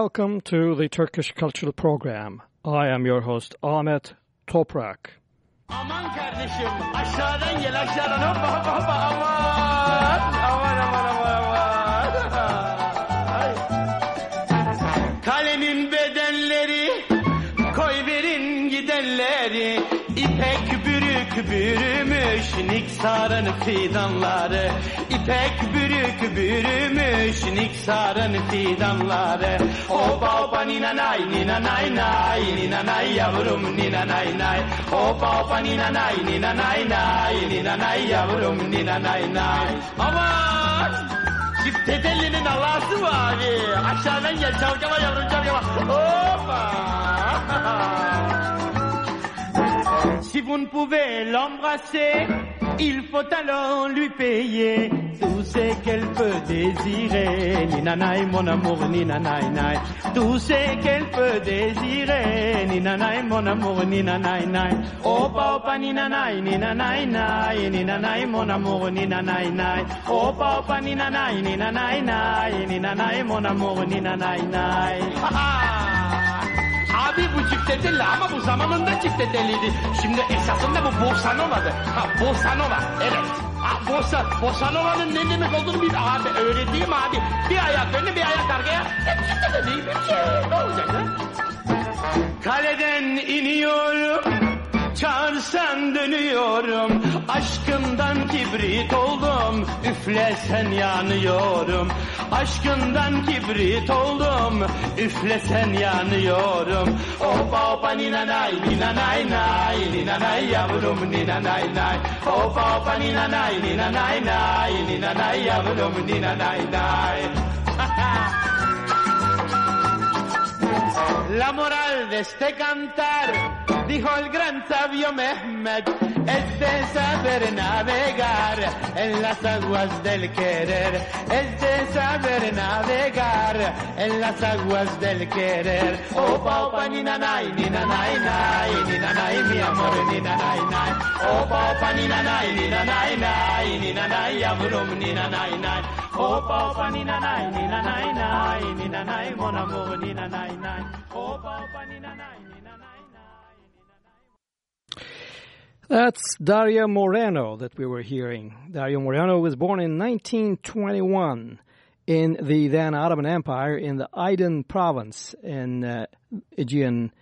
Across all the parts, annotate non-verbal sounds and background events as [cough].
Welcome to the Turkish Cultural Program. I am your host Ahmet Toprak. Aman kardeşim aşağıdan gel aşağıdan aman niksarın fidanları İpek bürük bürümüş niksarın fidanları Oba oba ninanay ninanay nay ninanay yavrum ninanay nay Oba oba ninanay ninanay nay ninanay yavrum ninanay nay nay. Aman! Çift tedellinin Allah'sı mı abi? Aşağıdan gel çalkama yavrum çalkama. Hoppa! [laughs] Si vous ne pouvez l'embrasser il faut alors lui payer tout ce qu'elle peut désirer. Ni nanai, mon amour, ni nanai, nai. Tout ce qu'elle peut désirer. Ni nanai, mon amour, ni nanai, nai. Opa, opa, ni nanai, ni nanai, nai. Ni nanai, mon amour, ni nanai, nai. Opa, opa, ni nanai, ni nanai, nai. Ni nanai, mon amour, ni nanai, nai. Ha ha! Abi bu çifte telli ama bu zamanında çifte telliydi. Şimdi esasında bu bossa nova'dı. Ha bossa nova evet. Ha bossa, bossa nova'nın ne demek olduğunu bil. Abi mi abi? Bir ayak önüne bir ayak arkaya. Hep çifte de değil bir şey. Ne olacak ha? Kaleden iniyorum. Çağırsan dönüyorum. Aşkından kibrit oldum. Üflesen yanıyorum. Aşkından kibrit oldum. Üflesen yanıyorum. Opa opa nina nay nina nay. Nay Nina nay yavrum nina nay. Nay Opa opa nina nay. Nina nay nay Nina nay yavrum nina nay nay La moral de este cantar, dijo el gran sabio Mehmet, es de saber navegar en las aguas del querer, es de saber navegar en las aguas del querer. Opa, opa, ni nanay, ni nanay, nay, ni nanay, mi amor, ni nanay, nay. Opa, opa, ni nanay, ni nanay, nay, ni nanay, yavrum, ni nanay, nay. That's Dario Moreno that we were hearing. Dario Moreno was born in 1921 in the then Ottoman Empire in the Aydın province in uh, Aegean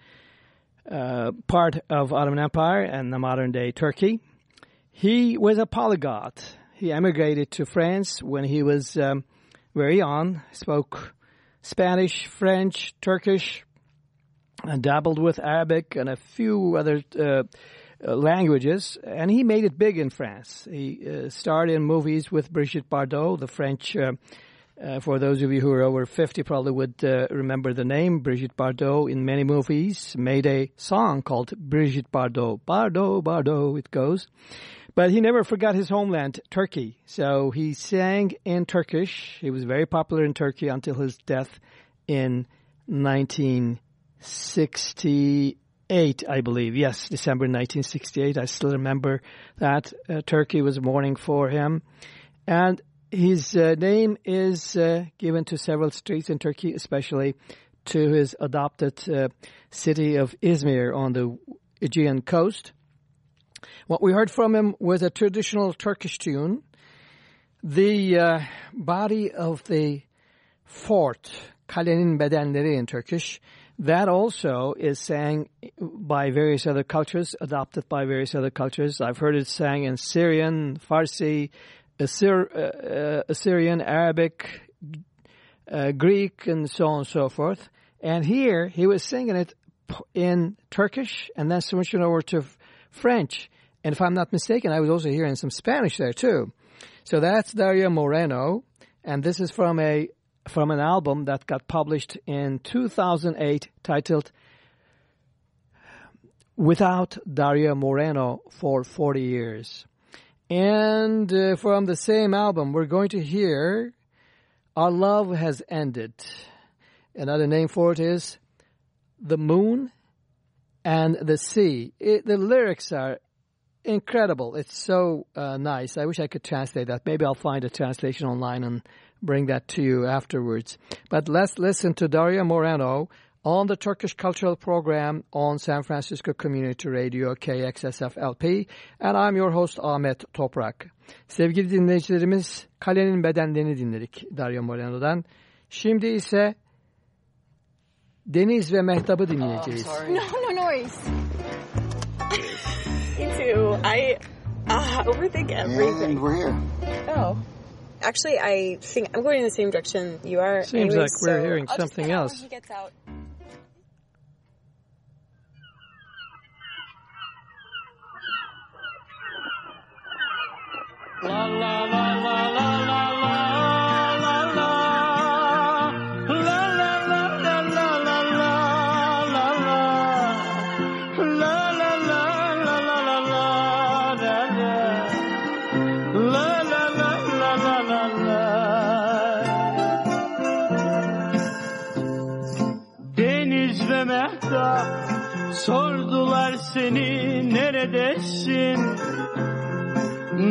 uh, part of Ottoman Empire and the modern day Turkey. He was a polyglot. He emigrated to France when he was um, very young, spoke Spanish, French, Turkish, and dabbled with Arabic and a few other uh, uh, languages, and he made it big in France. He uh, starred in movies with Brigitte Bardot, the French. Uh, uh, for those of you who are over 50 probably would uh, remember the name Brigitte Bardot in many movies made a song called Brigitte Bardot Bardot Bardot it goes but he never forgot his homeland Turkey. So he sang in Turkish. He was very popular in Turkey until his death in 1968 I believe. Yes December 1968 I still remember that. Uh, Turkey was mourning for him. And his uh, name is uh, given to several streets in Turkey, especially to his adopted uh, city of Izmir on the Aegean coast. What we heard from him was a traditional Turkish tune. The uh, body of the fort, Kalenin Bedenleri in Turkish, that also is sang by various other cultures, adopted by various other cultures. I've heard it sang in Syrian, Farsi, Assyr, uh, Assyrian, Arabic, uh, Greek, and so on and so forth. And here he was singing it in Turkish and then switching over to French. And if I'm not mistaken, I was also hearing some Spanish there too. So that's Dario Moreno, and this is from a from an album that got published in 2008 titled Without Dario Moreno for 40 Years. And uh, from the same album, we're going to hear Our Love Has Ended. Another name for it is The Moon and the Sea. It, the lyrics are incredible. It's so uh, nice. I wish I could translate that. Maybe I'll find a translation online and bring that to you afterwards. But let's listen to Dario Moreno on the Turkish Cultural Program on San Francisco Community Radio KXSF-LP and I'm your host Ahmet Toprak. Sevgili dinleyicilerimiz Kalenin Bedenlerini dinledik Dario Moreno'dan. Şimdi ise Deniz ve Mehtap'ı dinleyeceğiz. Oh, no, [laughs] no, no worries. [laughs] Me too. I uh, overthink everything. And we're here. Oh. Actually, I think I'm going in the same direction you are. Seems anyways, like we're so hearing I'll something get else. When he gets out. La la la la la la la seni neredesin?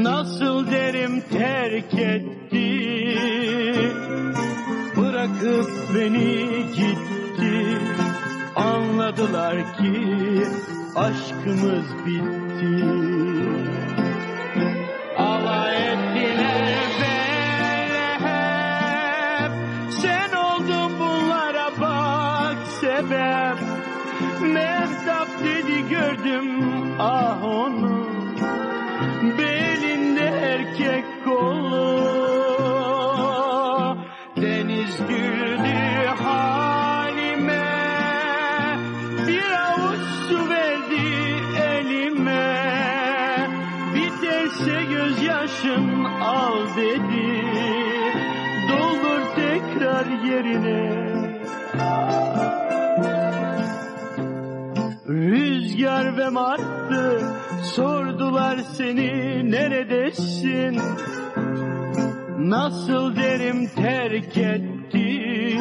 Nasıl derim terk etti? Bırakıp beni gitti. Anladılar ki aşkımız bitti erkek kolu Deniz güldü halime Bir avuç su verdi elime. Biterse gözyaşın al dedi Doldur tekrar yerine. Rüzgar ve martı sordular seni neredesin? Nasıl derim terk etti?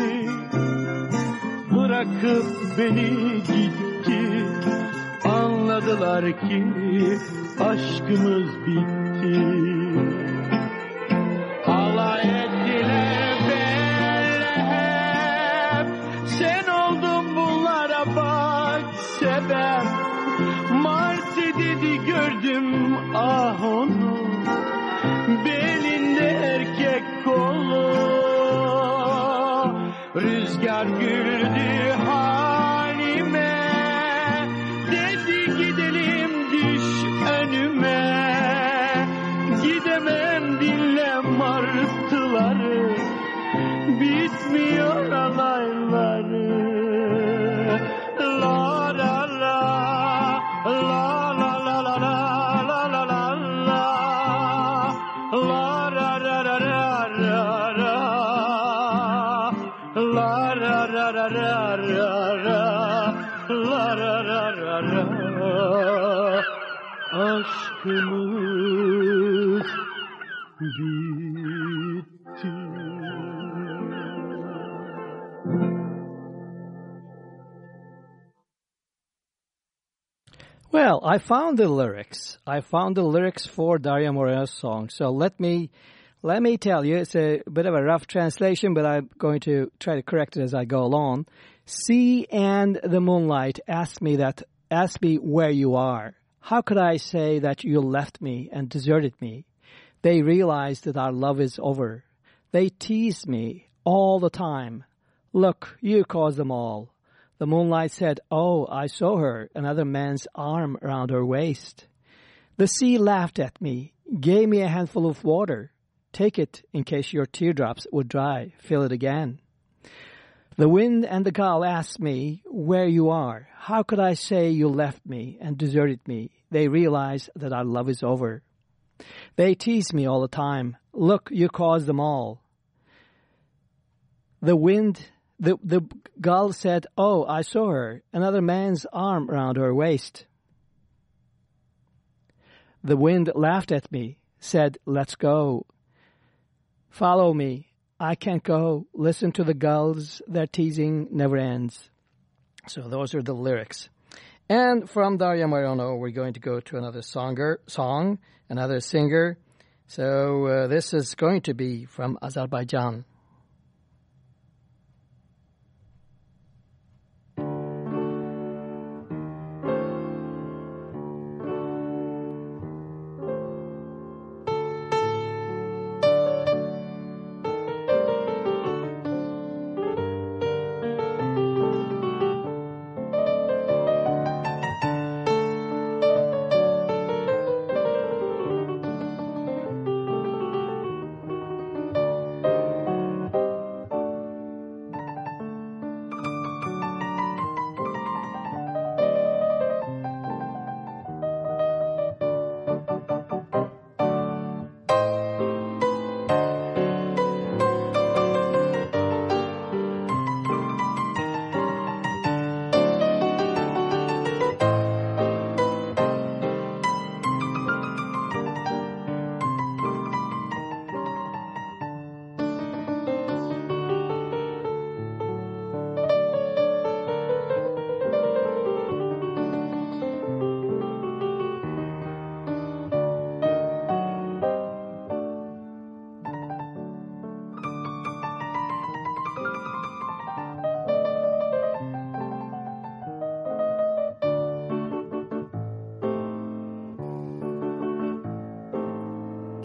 Bırakıp beni gitti. Anladılar ki aşkımız bitti I found the lyrics. I found the lyrics for Dario Moreno's song. So let me let me tell you, it's a bit of a rough translation, but I'm going to try to correct it as I go along. Sea and the moonlight ask me that ask me where you are. How could I say that you left me and deserted me? They realize that our love is over. They tease me all the time. Look, you caused them all. The moonlight said, Oh, I saw her, another man's arm around her waist. The sea laughed at me, gave me a handful of water. Take it in case your teardrops would dry. Fill it again. The wind and the gull asked me where you are. How could I say you left me and deserted me? They realize that our love is over. They tease me all the time. Look, you caused them all. The wind, the, the gull said, Oh, I saw her, another man's arm round her waist. The wind laughed at me, said, Let's go. Follow me. I can't go. Listen to the gulls. Their teasing never ends. So those are the lyrics. And from Dario Moreno, we're going to go to another songer, song, another singer, So uh, this is going to be from Azerbaijan.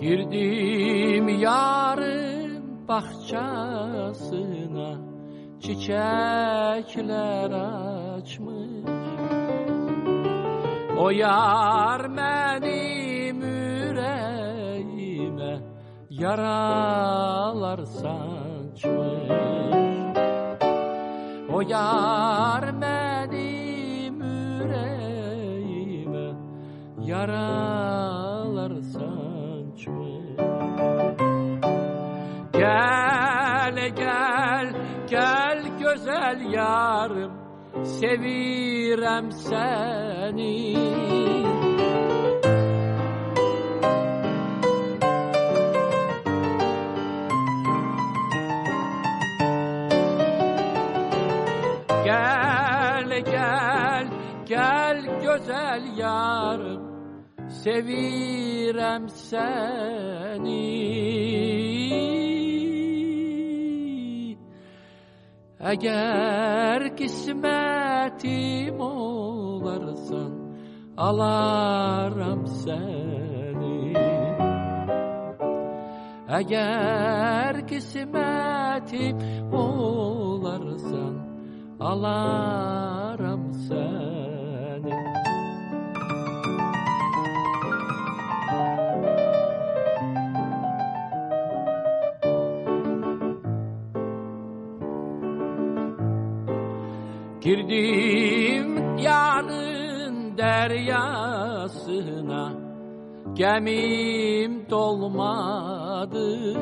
Girdim yarın bahçesine Çiçekler açmış. O yar Sevirem seni. Gel gel gel güzel yarım. Sevirem seni. Eğer alaram səni Əgər qismətim olarsan alaram səni Girdim yarın deryasına Gemim dolmadı.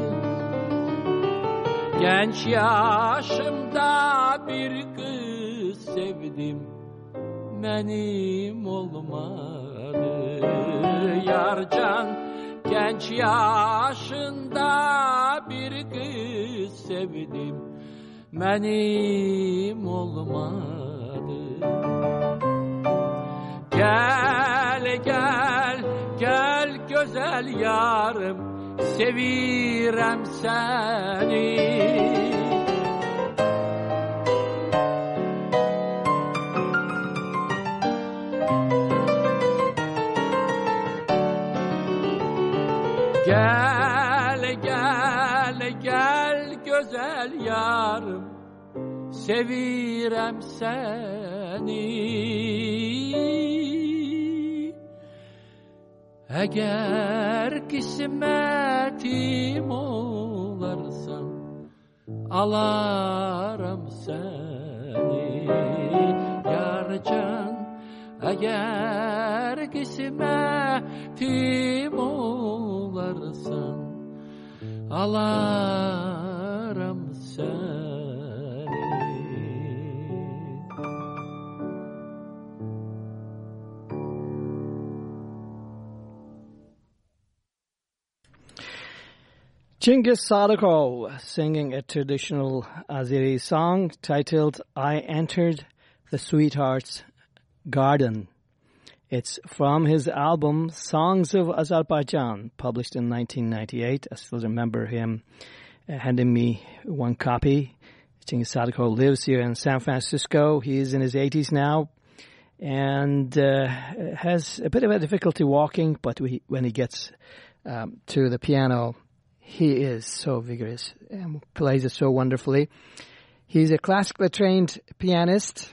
Genç yaşımda bir kız sevdim Benim olmadı. Yarcan genç yaşında bir kız sevdim Benim olmadı Gel gel gel güzel yarım Sevirem seni. Gel gel gel güzel yarım Sevirem seni eğer kismetim olarsa Alarım seni yarcan Eğer kismetim olarsa Alarım seni Chingiz Sadykhov singing a traditional Azeri song titled I Entered the Sweetheart's Garden. It's from his album Songs of Azerbaijan, published in 1998. I still remember him uh, handing me one copy. Chingiz Sadykhov lives here in San Francisco. He is in his 80s now and uh, has a bit of a difficulty walking, but we, when he gets um, to the piano, he is so vigorous and plays it so wonderfully. He's a classically trained pianist.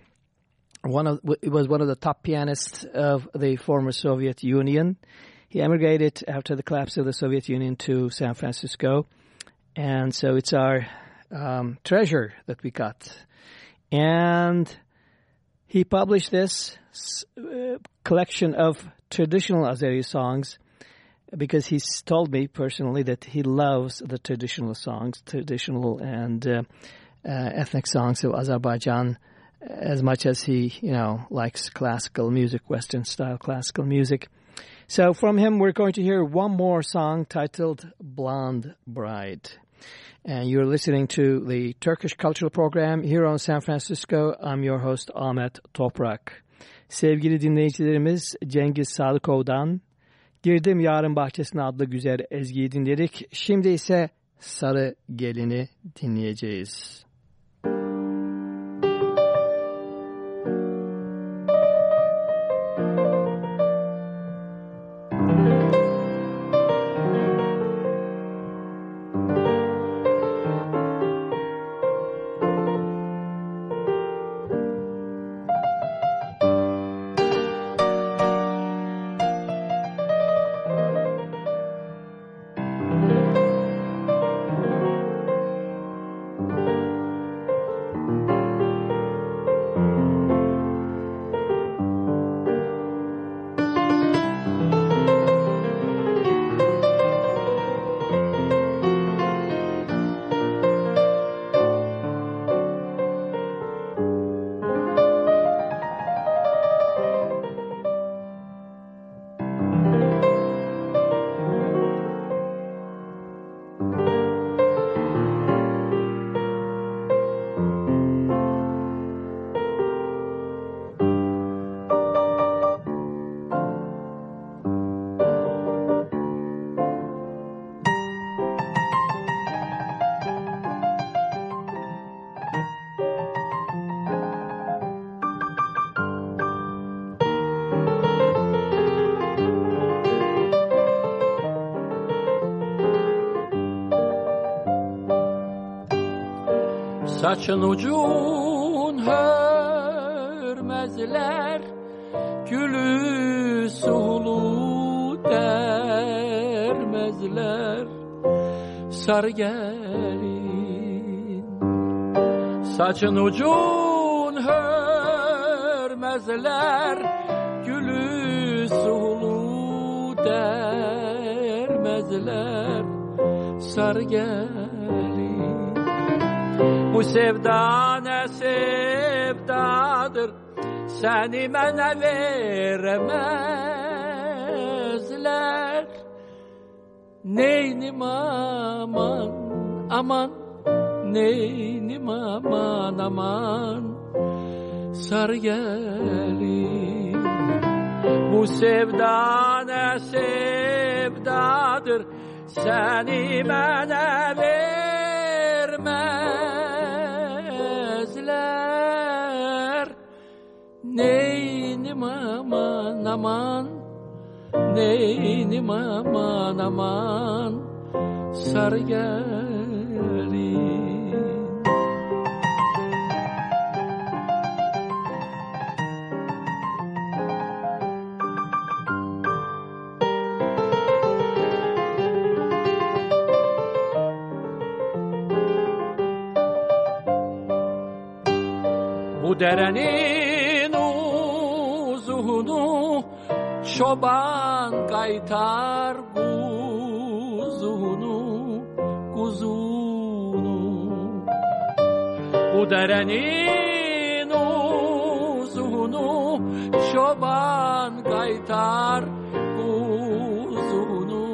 One of was one of the top pianists of the former Soviet Union. He emigrated after the collapse of the Soviet Union to San Francisco, and so it's our um, treasure that we got. And he published this uh, collection of traditional Azeri songs because he's told me personally that he loves the traditional songs, traditional and uh, uh, ethnic songs of Azerbaijan as much as he, you know, likes classical music, Western style classical music. So from him, we're going to hear one more song titled Blonde Bride. And you're listening to the Turkish Cultural Program here on San Francisco. I'm your host Ahmet Toprak. Sevgili dinleyicilerimiz Cengiz Sadıkov'dan Girdim Yarın Bahçesine adlı güzel ezgiyi dinledik. Şimdi ise Sarı Gelini dinleyeceğiz. Saçın ucun hörmezler Gülü sulu dermezler. Sar gelin Saçın ucun hörmezler Gülü sulu dermezler. Sar gelin bu sevda ne sevdadır Seni mənə veremezler. Neynim aman aman Neynim aman aman. Sar gelin. Bu sevda ne sevdadır Seni mənə vermezler Neynim aman aman Neynim aman aman Sar gelin. Bu derenin çoban kaytar kuzunu kuzunu. Bu derenin uzunu çoban kaytar kuzunu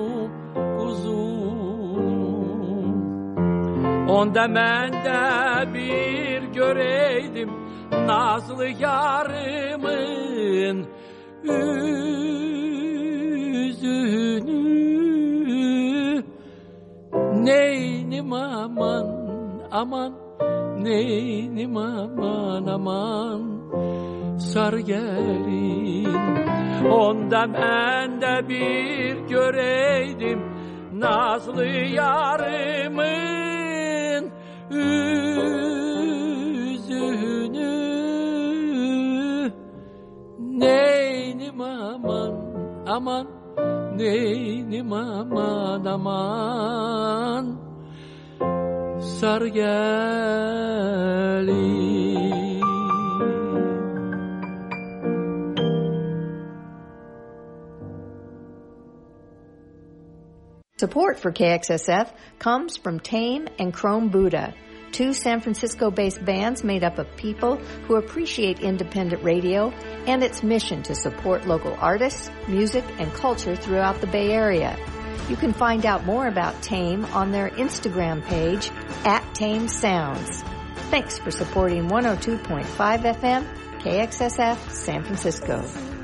kuzunu. Onda ben de bir göreydim Nazlı yarımın yüzünü Neynim aman aman Neynim aman aman. Sar gelin Onda ben de bir göreydim Nazlı yarımın Yüzünü Neynim aman aman aman. Support for KXSF comes from Tame and Chrome Buddha, two San Francisco based bands made up of people who appreciate independent radio and its mission to support local artists, music, and culture throughout the Bay Area. You can find out more about Tame on their Instagram page at Tame Sounds. Thanks for supporting 102.5 FM, KXSF, San Francisco.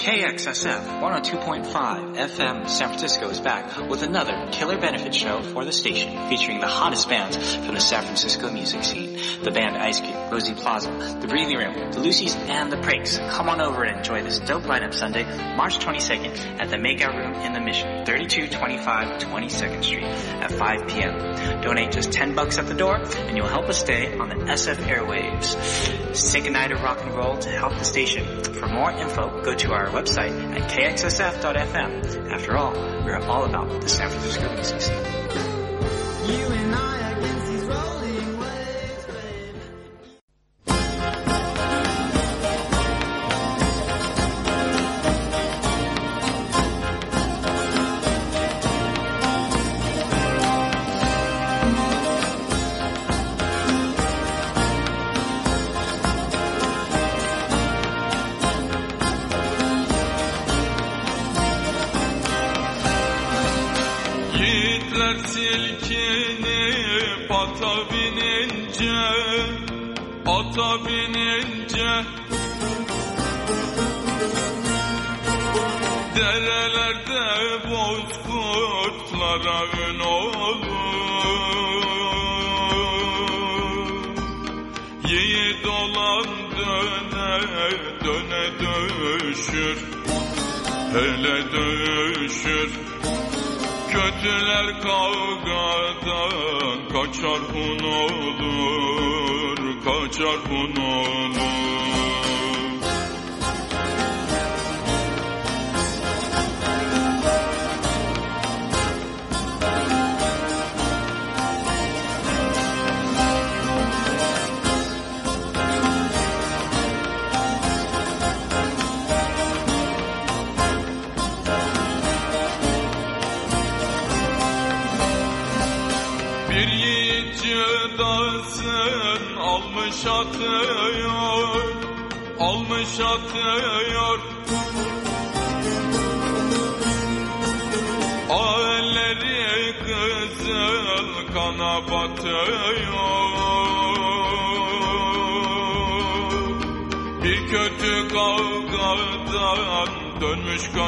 KXSF 102.5 FM San Francisco is back with another killer benefit show for the station featuring the hottest bands from the San Francisco music scene. The band Ice Cube, Rosie Plaza, The Breathing Room, The Lucy's, and The Prakes. Come on over and enjoy this dope lineup Sunday, March 22nd at the Makeout Room in the Mission, 3225 22nd Street at 5 p.m. Donate just 10 bucks at the door and you'll help us stay on the SF airwaves. Sing a night of rock and roll to help the station. For more info, go to our website at kxsf.fm. After all, we're all about the San Francisco music.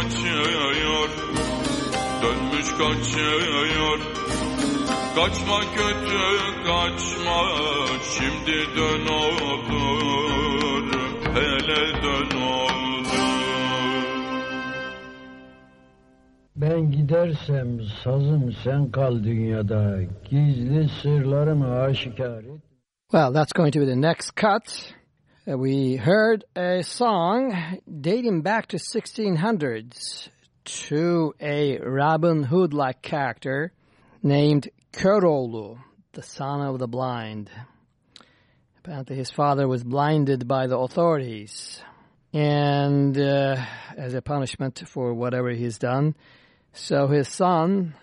Kaçıyor, dönmüş kaçıyor. Kaçma kötü kaçma şimdi dön olur hele dön olur. Ben gidersem sazım sen kal dünyada. Gizli sırlarımı aşikar et. Well, that's going to be the next cut. Uh, we heard a song dating back to 1600s to a Robin Hood-like character named Köroğlu, the son of the blind. Apparently his father was blinded by the authorities. And uh, as a punishment for whatever he's done, so his son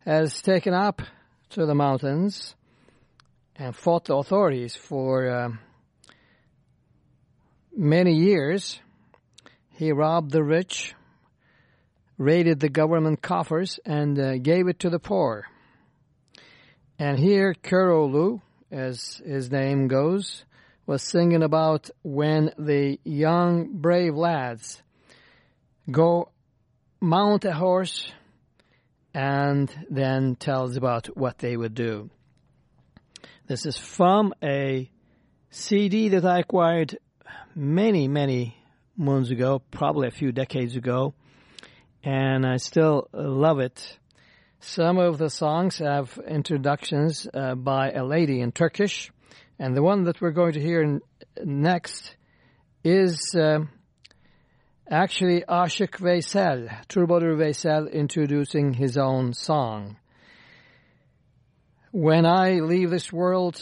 has taken up to the mountains and fought the authorities for uh, many years. He robbed the rich, raided the government coffers, and uh, gave it to the poor. And here, Köroğlu, as his name goes, was singing about when the young, brave lads go mount a horse and then tells about what they would do. This is from a CD that I acquired many, many moons ago, probably a few decades ago, and I still love it. Some of the songs have introductions uh, by a lady in Turkish, and the one that we're going to hear next is uh, actually Ashik Veysel, Troubadour Veysel, introducing his own song. When I leave this world,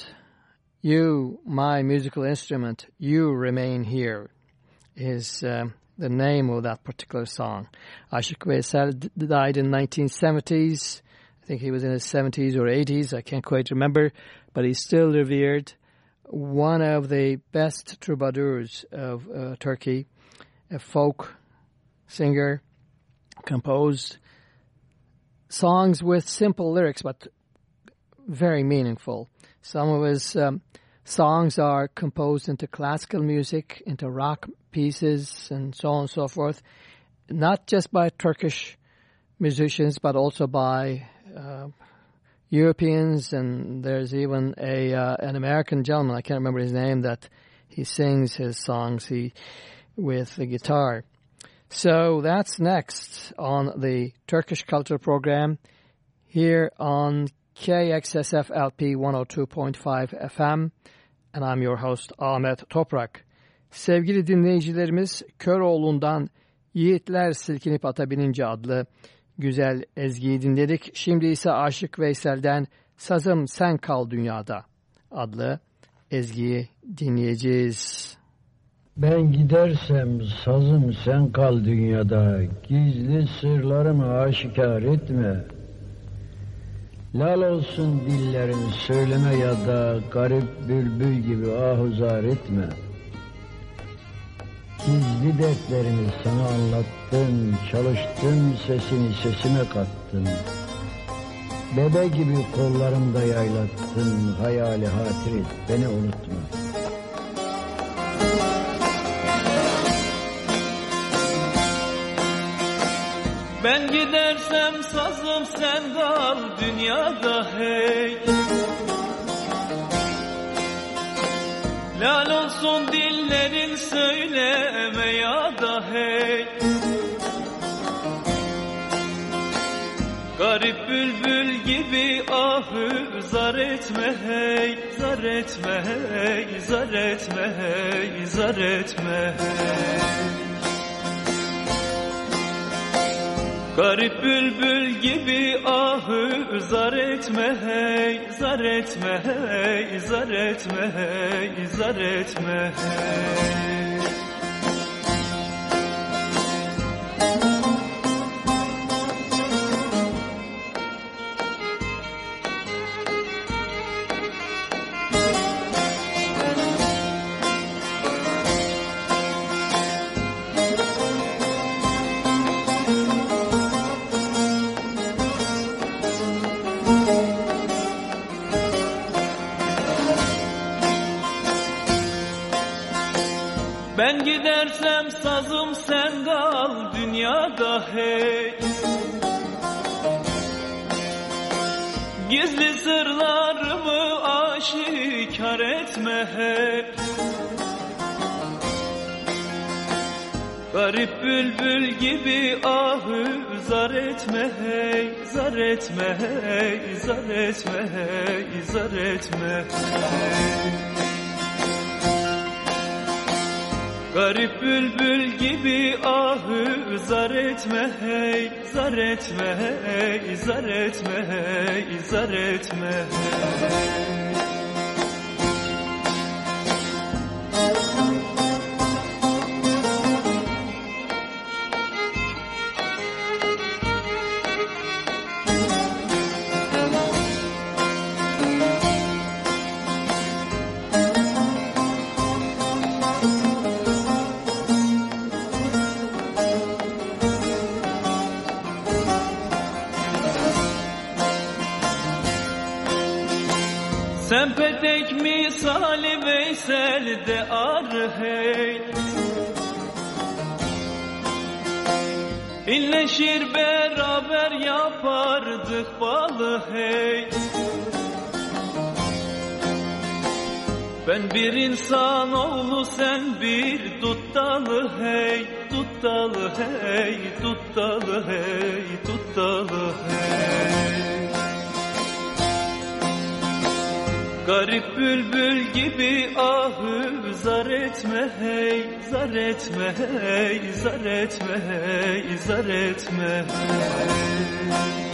you, my musical instrument, you remain here, is uh, the name of that particular song. Ashik Veysel died in 1970s. I think he was in his 70s or 80s. I can't quite remember, but he's still revered. One of the best troubadours of uh, Turkey, a folk singer, composed songs with simple lyrics, but very meaningful. Some of his um, songs are composed into classical music, into rock pieces, and so on and so forth, not just by Turkish musicians, but also by uh, Europeans, and there's even a uh, an American gentleman, I can't remember his name, that he sings his songs he with the guitar. So that's next on the Turkish Culture Program here on KXSF LP 102.5 FM and I'm your host Ahmet Toprak. Sevgili dinleyicilerimiz Köroğlu'ndan Yiğitler Silkinip Ata Binince adlı güzel ezgiyi dinledik. Şimdi ise Aşık Veysel'den Sazım Sen Kal Dünyada adlı ezgiyi dinleyeceğiz. Ben gidersem sazım sen kal dünyada, gizli sırlarımı aşikar etme. Lal olsun dillerin söyleme ya da garip bülbül gibi ahuzar etme. Gizli dertlerimi sana anlattım, çalıştım sesini sesime kattım. Bebe gibi kollarımda yaylattın, hayali hatir et, beni unutma. Ben gidersem sazım sen kal dünyada hey. Lal olsun dillerin söyleme ya da hey. Garip bülbül gibi ahı zar etme hey. Zar etme hey, zar etme hey, zar etme hey Garip bülbül gibi ahı zar etme hey, zar etme hey, zar etme hey, zar etme hey. Ben gidersem sazım sen kal dünyada hey. Gizli sırlarımı aşikar etme hey Garip bülbül gibi ahı zar etme hey Zar etme hey, zar etme hey, zar etme hey Garip bülbül gibi ahı zar etme hey Zar etme hey, zar etme hey, zar etme. hey misali Veysel de ar hey. Birleşir beraber yapardık balı hey. Ben bir insan oğlu sen bir tuttalı hey. Tuttalı hey tuttalı hey tuttalı hey. Garip bülbül gibi ahı zar etme hey Zar etme hey zar etme hey zar etme. hey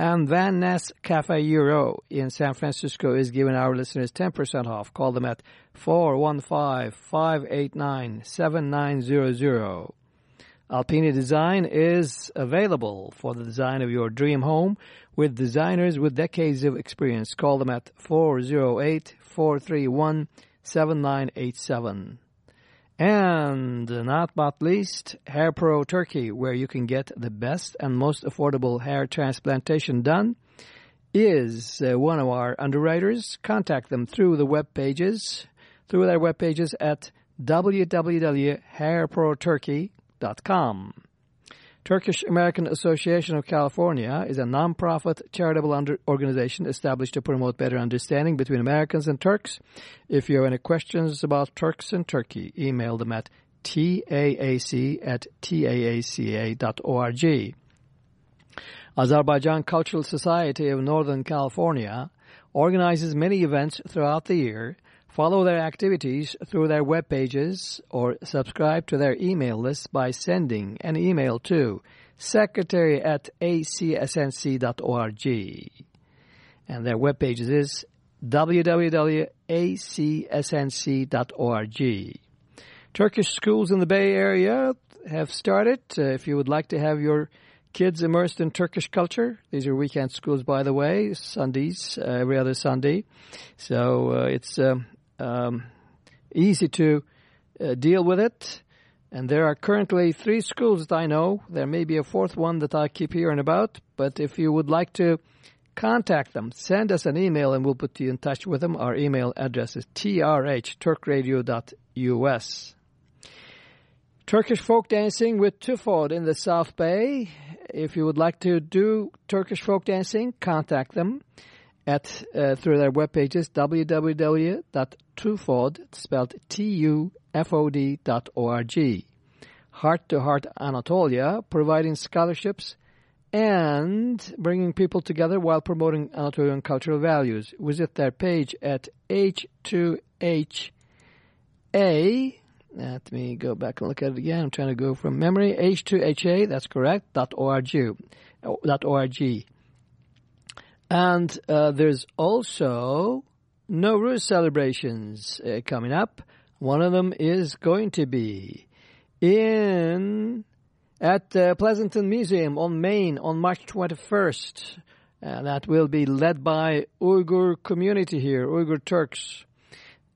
And Van Ness Cafe Euro in San Francisco is giving our listeners 10% off. Call them at 415-589-7900. Alpina Design is available for the design of your dream home with designers with decades of experience. Call them at 408-431-7987. And not but least, Hair Pro Turkey, where you can get the best and most affordable hair transplantation done, is uh, one of our underwriters. Contact them through the web pages, through their web pages at www.hairproturkey.com. Turkish American Association of California is a nonprofit charitable under organization established to promote better understanding between Americans and Turks. If you have any questions about Turks and Turkey, email them at taac at taaca.org. Azerbaijan Cultural Society of Northern California organizes many events throughout the year. Follow their activities through their web pages or subscribe to their email list by sending an email to secretary at acsnc.org. And their web pages is www.acsnc.org. Turkish schools in the Bay Area have started. Uh, if you would like to have your kids immersed in Turkish culture, these are weekend schools, by the way, Sundays, uh, every other Sunday. So uh, it's um, easy to uh, deal with it. And there are currently three schools that I know. There may be a fourth one that I keep hearing about. But if you would like to contact them, send us an email and we'll put you in touch with them. Our email address is trh.turkradio.us. Turkish folk dancing with Tufod in the South Bay. If you would like to do Turkish folk dancing, contact them at uh, through their web pages www.tufod spelled T-U-F-O-D dot O-R-G. Heart to Heart Anatolia, providing scholarships and bringing people together while promoting Anatolian cultural values. Visit their page at H2HA. Let me go back and look at it again. I'm trying to go from memory. H2HA, that's correct, dot .org. Dot .org. And uh, there's also Nowruz celebrations uh, coming up. One of them is going to be in at uh, Pleasanton Museum on Main on March 21st. Uh, that will be led by Uyghur community here, Uyghur Turks.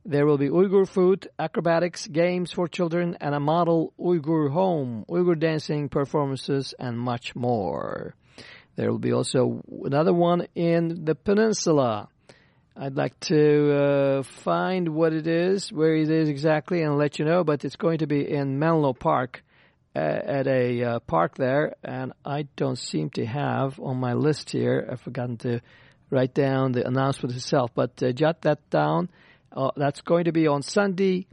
There will be Uyghur food, acrobatics, games for children, and a model Uyghur home, Uyghur dancing performances, and much more. There will be also another one in the peninsula. I'd like to uh, find what it is, where it is exactly, and let you know. But it's going to be in Menlo Park, uh, at a uh, park there, and I don't seem to have on my list here. I've forgotten to write down the announcement itself, but uh, jot that down. Uh, that's going to be on Sunday,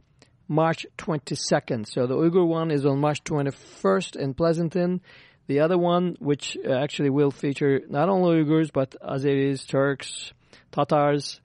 March 22nd. So the Uyghur one is on March 21st in Pleasanton. The other one, which uh, actually will feature not only Uyghurs, but Azeris, Turks, Tatars,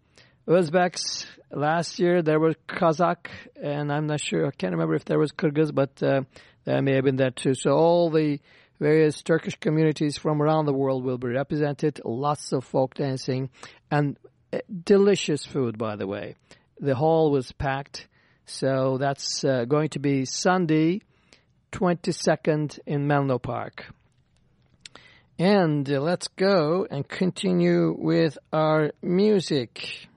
Uzbeks. Last year there were Kazakh, and I'm not sure, I can't remember if there was Kyrgyz, but uh, there may have been that too. So all the various Turkish communities from around the world will be represented. Lots of folk dancing and uh, delicious food, by the way. The hall was packed. So that's uh, going to be Sunday, 22nd in Menlo Park. And uh, let's go and continue with our music.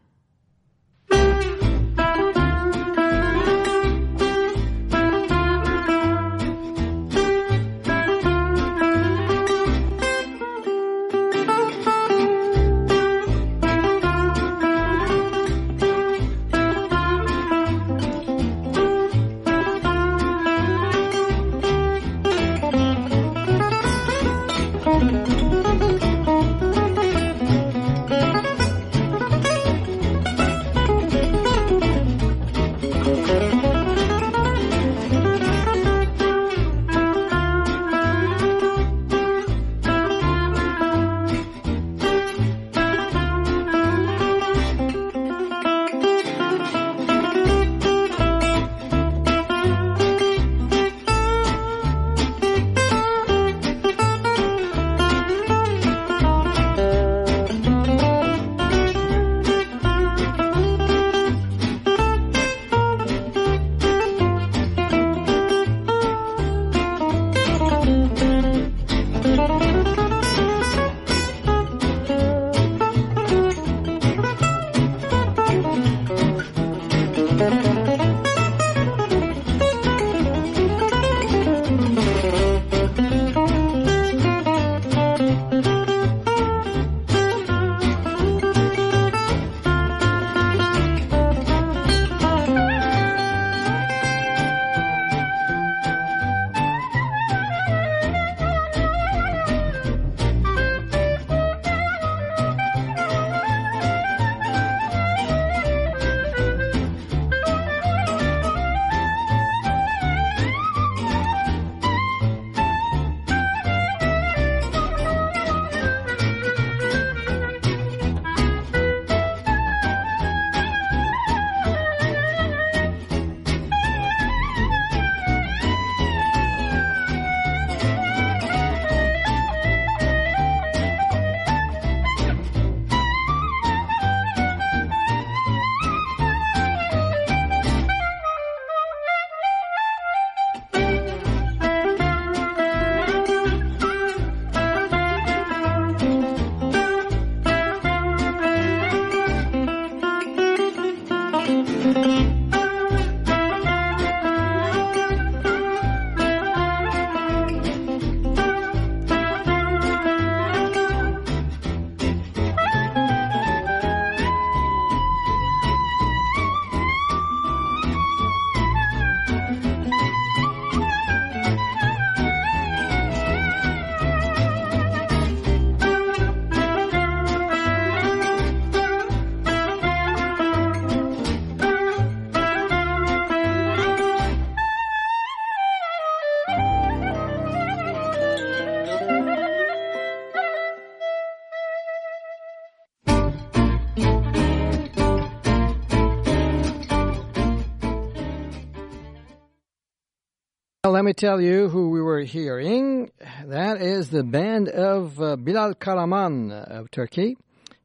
Let me tell you who we were hearing. That is the band of uh, Bilal Karaman of Turkey.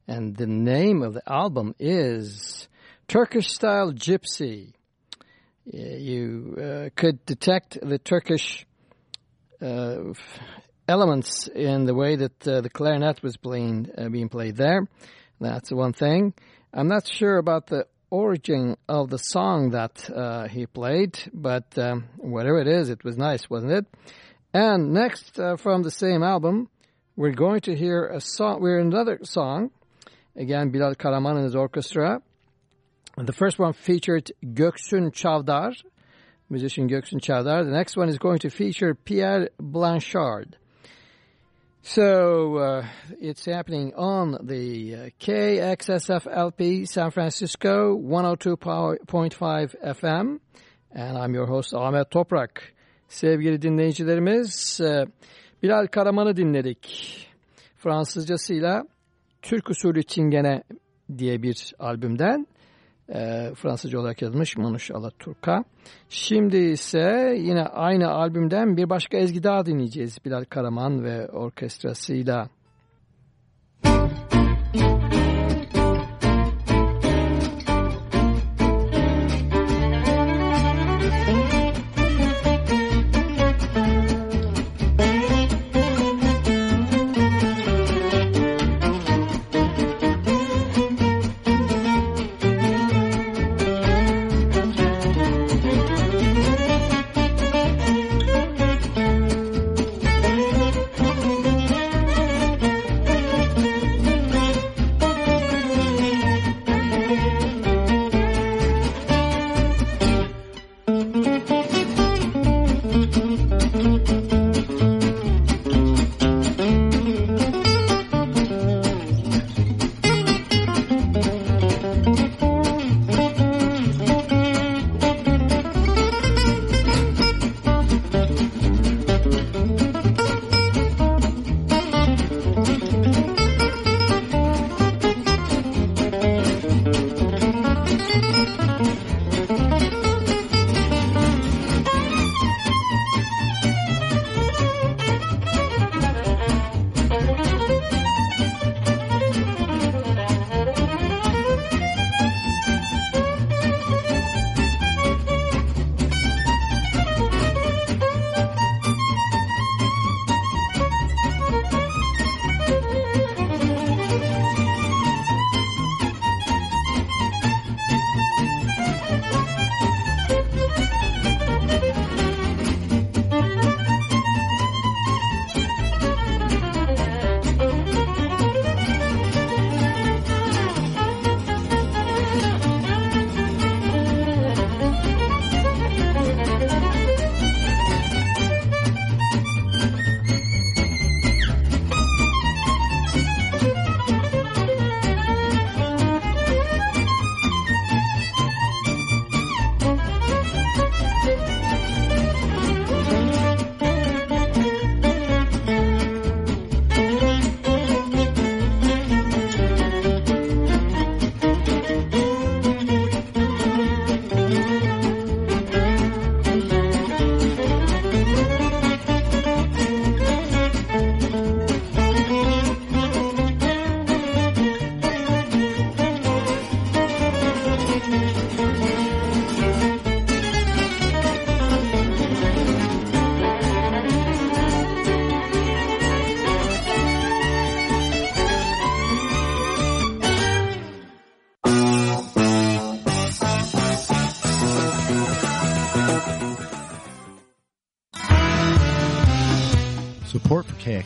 And the name of the album is Turkish Style Gypsy. You uh, could detect the Turkish uh, elements in the way that uh, the clarinet was playing, uh, being played there. That's one thing. I'm not sure about the origin of the song that uh, he played, but um, whatever it is, it was nice, wasn't it? And next, uh, from the same album, we're going to hear a song. We're another song. Again, Bilal Karaman and his orchestra. And the first one featured Göksun Çavdar, musician Göksun Çavdar. The next one is going to feature Pierre Blanchard. So uh, it's happening on the uh, KXSFLP San Francisco 102.5 FM. And I'm your host Ahmet Toprak. Sevgili dinleyicilerimiz, uh, Bilal Karaman'ı dinledik. Fransızcasıyla Türk usulü Çingene diye bir albümden e, Fransızca olarak yazılmış Manuş Alaturka. Şimdi ise yine aynı albümden bir başka ezgi daha dinleyeceğiz Bilal Karaman ve orkestrasıyla.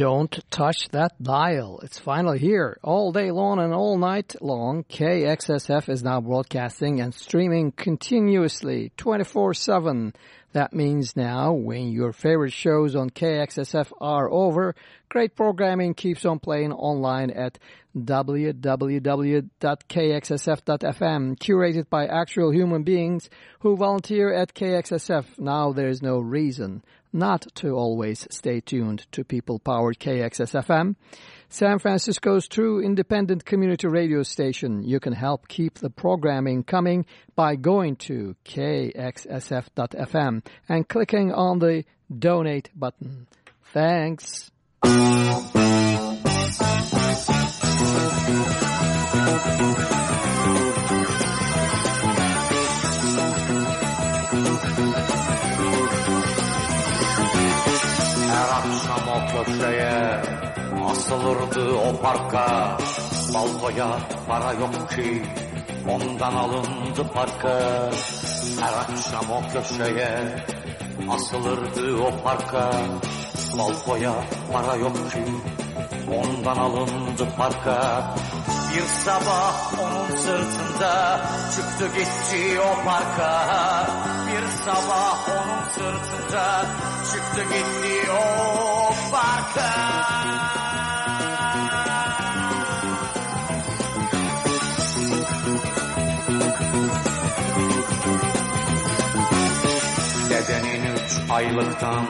Don't touch that dial. It's finally here. All day long and all night long, KXSF is now broadcasting and streaming continuously 24-7. That means now when your favorite shows on KXSF are over, great programming keeps on playing online at www.kxsf.fm, curated by actual human beings who volunteer at KXSF. Now there's no reason not to always stay tuned to people-powered KXSFM, San Francisco's true independent community radio station. You can help keep the programming coming by going to kxsf.fm and clicking on the donate button. Thanks. Asılırdı o parka. Baltoya para yok ki Ondan alındı parka. Her akşam o köşeye Asılırdı o parka. Baltoya para yok ki Ondan alındı parka. Bir sabah onun sırtında çıktı gitti o parka. Bir sabah onun sırtında çıktı gitti o parka aylıktan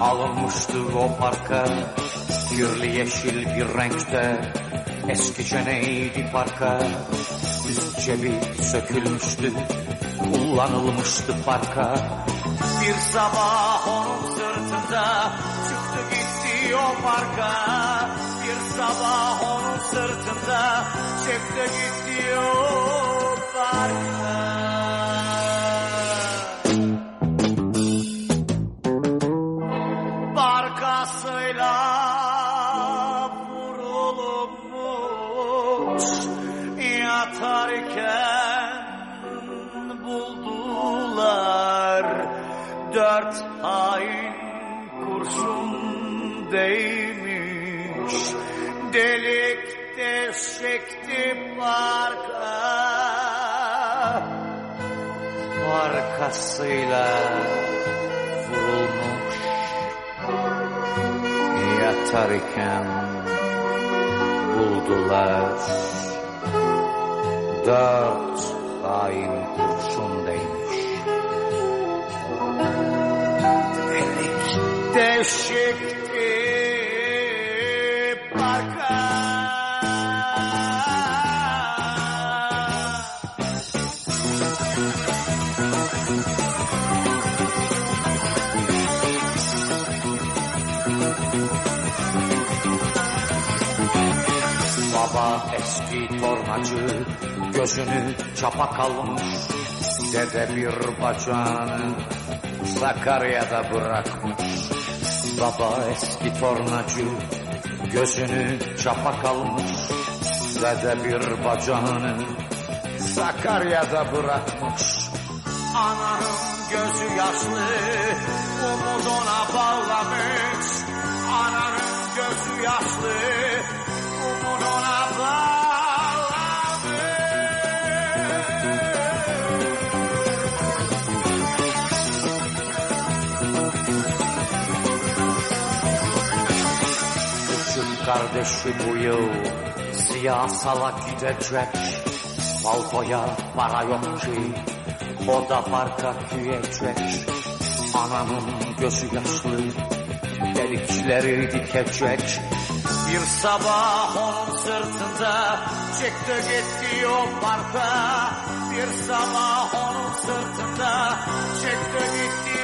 alınmıştı o parka Kirli yeşil bir renkte eskice neydi parka Üst cebi sökülmüştü kullanılmıştı parka Bir sabah onun sırtında çıktı gitti o parka Bir sabah onun sırtında çıktı gitti o parka değmiş delik deşikti parka arkasıyla vurulmuş. Yatarken buldular. Dört hain kurşun değmiş. Delik deşikti parka Baba eski tornacı gözünü çapa kalmış. Dede bir bacağını Sakarya'da bırakmış Baba eski tornacı gözünü çapa kalmış Dede bir bacağını Sakarya'da bırakmış. Ananın gözü yaşlı umuduna bağlamış. Ananın gözü yaşlı umuduna Küçük kardeşi bu yıl siyasala gidecek Balkoya para yok ki o da parka güyecek Ananın gözü yaşlı delikleri dikecek Bir sabah onun sırtında çıktı gitti o parka. Bir sabah onun sırtında çıktı gitti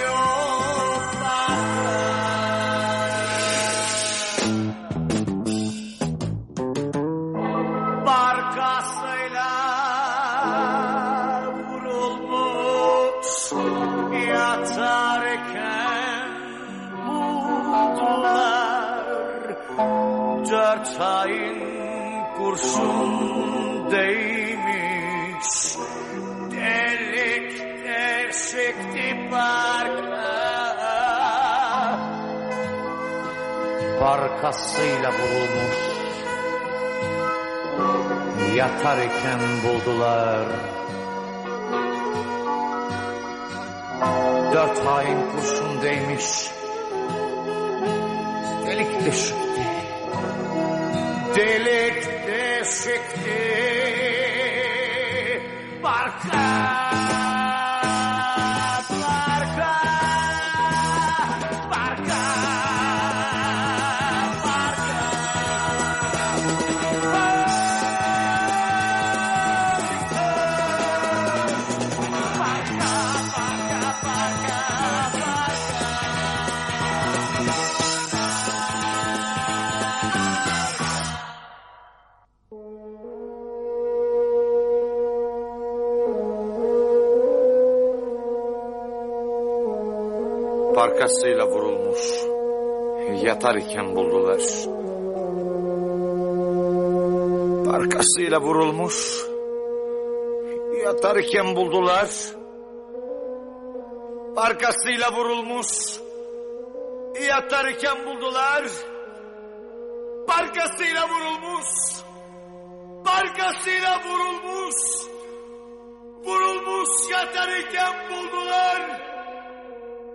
Ayın kurşun değmiş. Delik deşikti parka Barkasıyla vurulmuş yatarken buldular. Dört hain kurşun değmiş, delik deşikti, delik deşikti, barka, barka, Barkasıyla vurulmuş. Yatar iken buldular. Barkasıyla vurulmuş. Yatar iken buldular. Barkasıyla vurulmuş. Yatar iken buldular. Barkasıyla vurulmuş. Barkasıyla vurulmuş. Vurulmuş yatarırken buldular.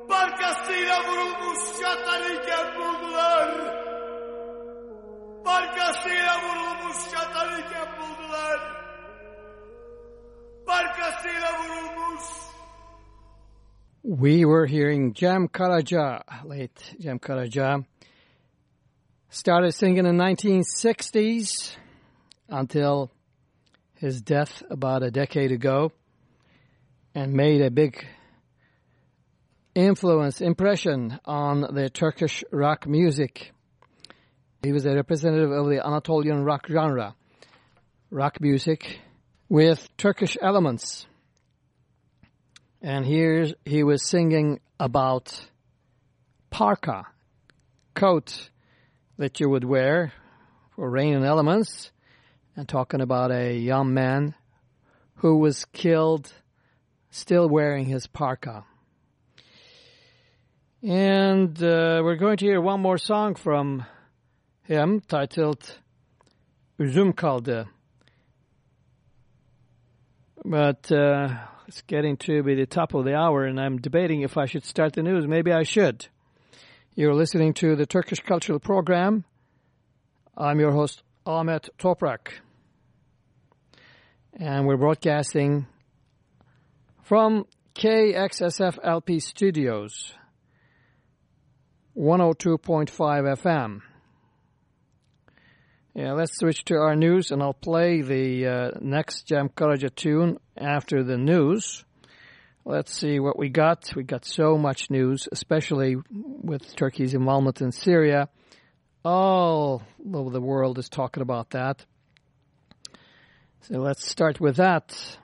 Barkasıyla vurulmuş buldular. Barkasıyla vurulmuş buldular. Barkasıyla vurulmuş. We were hearing Cem Karaca, late Cem Karaca, started singing in the 1960s until his death about a decade ago and made a big influence, impression on the Turkish rock music. He was a representative of the Anatolian rock genre, rock music with Turkish elements. And here he was singing about parka, coat that you would wear for rain and elements, and talking about a young man who was killed still wearing his parka. And uh, we're going to hear one more song from him titled Üzüm Kaldı. But uh, it's getting to be the top of the hour, and I'm debating if I should start the news. Maybe I should. You're listening to the Turkish Cultural Program. I'm your host, Ahmet Toprak. And we're broadcasting from KXSF LP Studios, 102.5 FM. Yeah, let's switch to our news, and I'll play the uh, next Cem Karaca tune after the news. Let's see what we got. We got so much news, especially with Turkey's involvement in Syria. All over the world is talking about that. So let's start with that.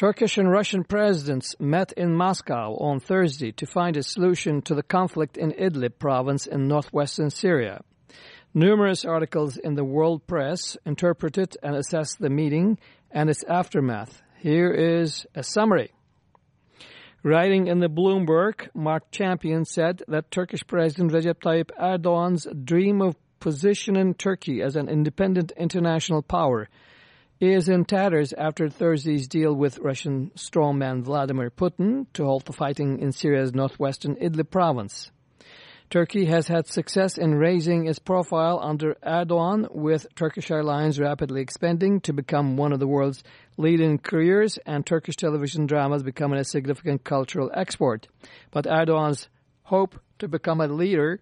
Turkish and Russian presidents met in Moscow on Thursday to find a solution to the conflict in Idlib province in northwestern Syria. Numerous articles in the world press interpreted and assessed the meeting and its aftermath. Here is a summary. Writing in the Bloomberg, Marc Champion said that Turkish President Recep Tayyip Erdogan's dream of positioning Turkey as an independent international power is in tatters after Thursday's deal with Russian strongman Vladimir Putin to halt the fighting in Syria's northwestern Idlib province. Turkey has had success in raising its profile under Erdogan, with Turkish Airlines rapidly expanding to become one of the world's leading careers and Turkish television dramas becoming a significant cultural export. But Erdogan's hope to become a leader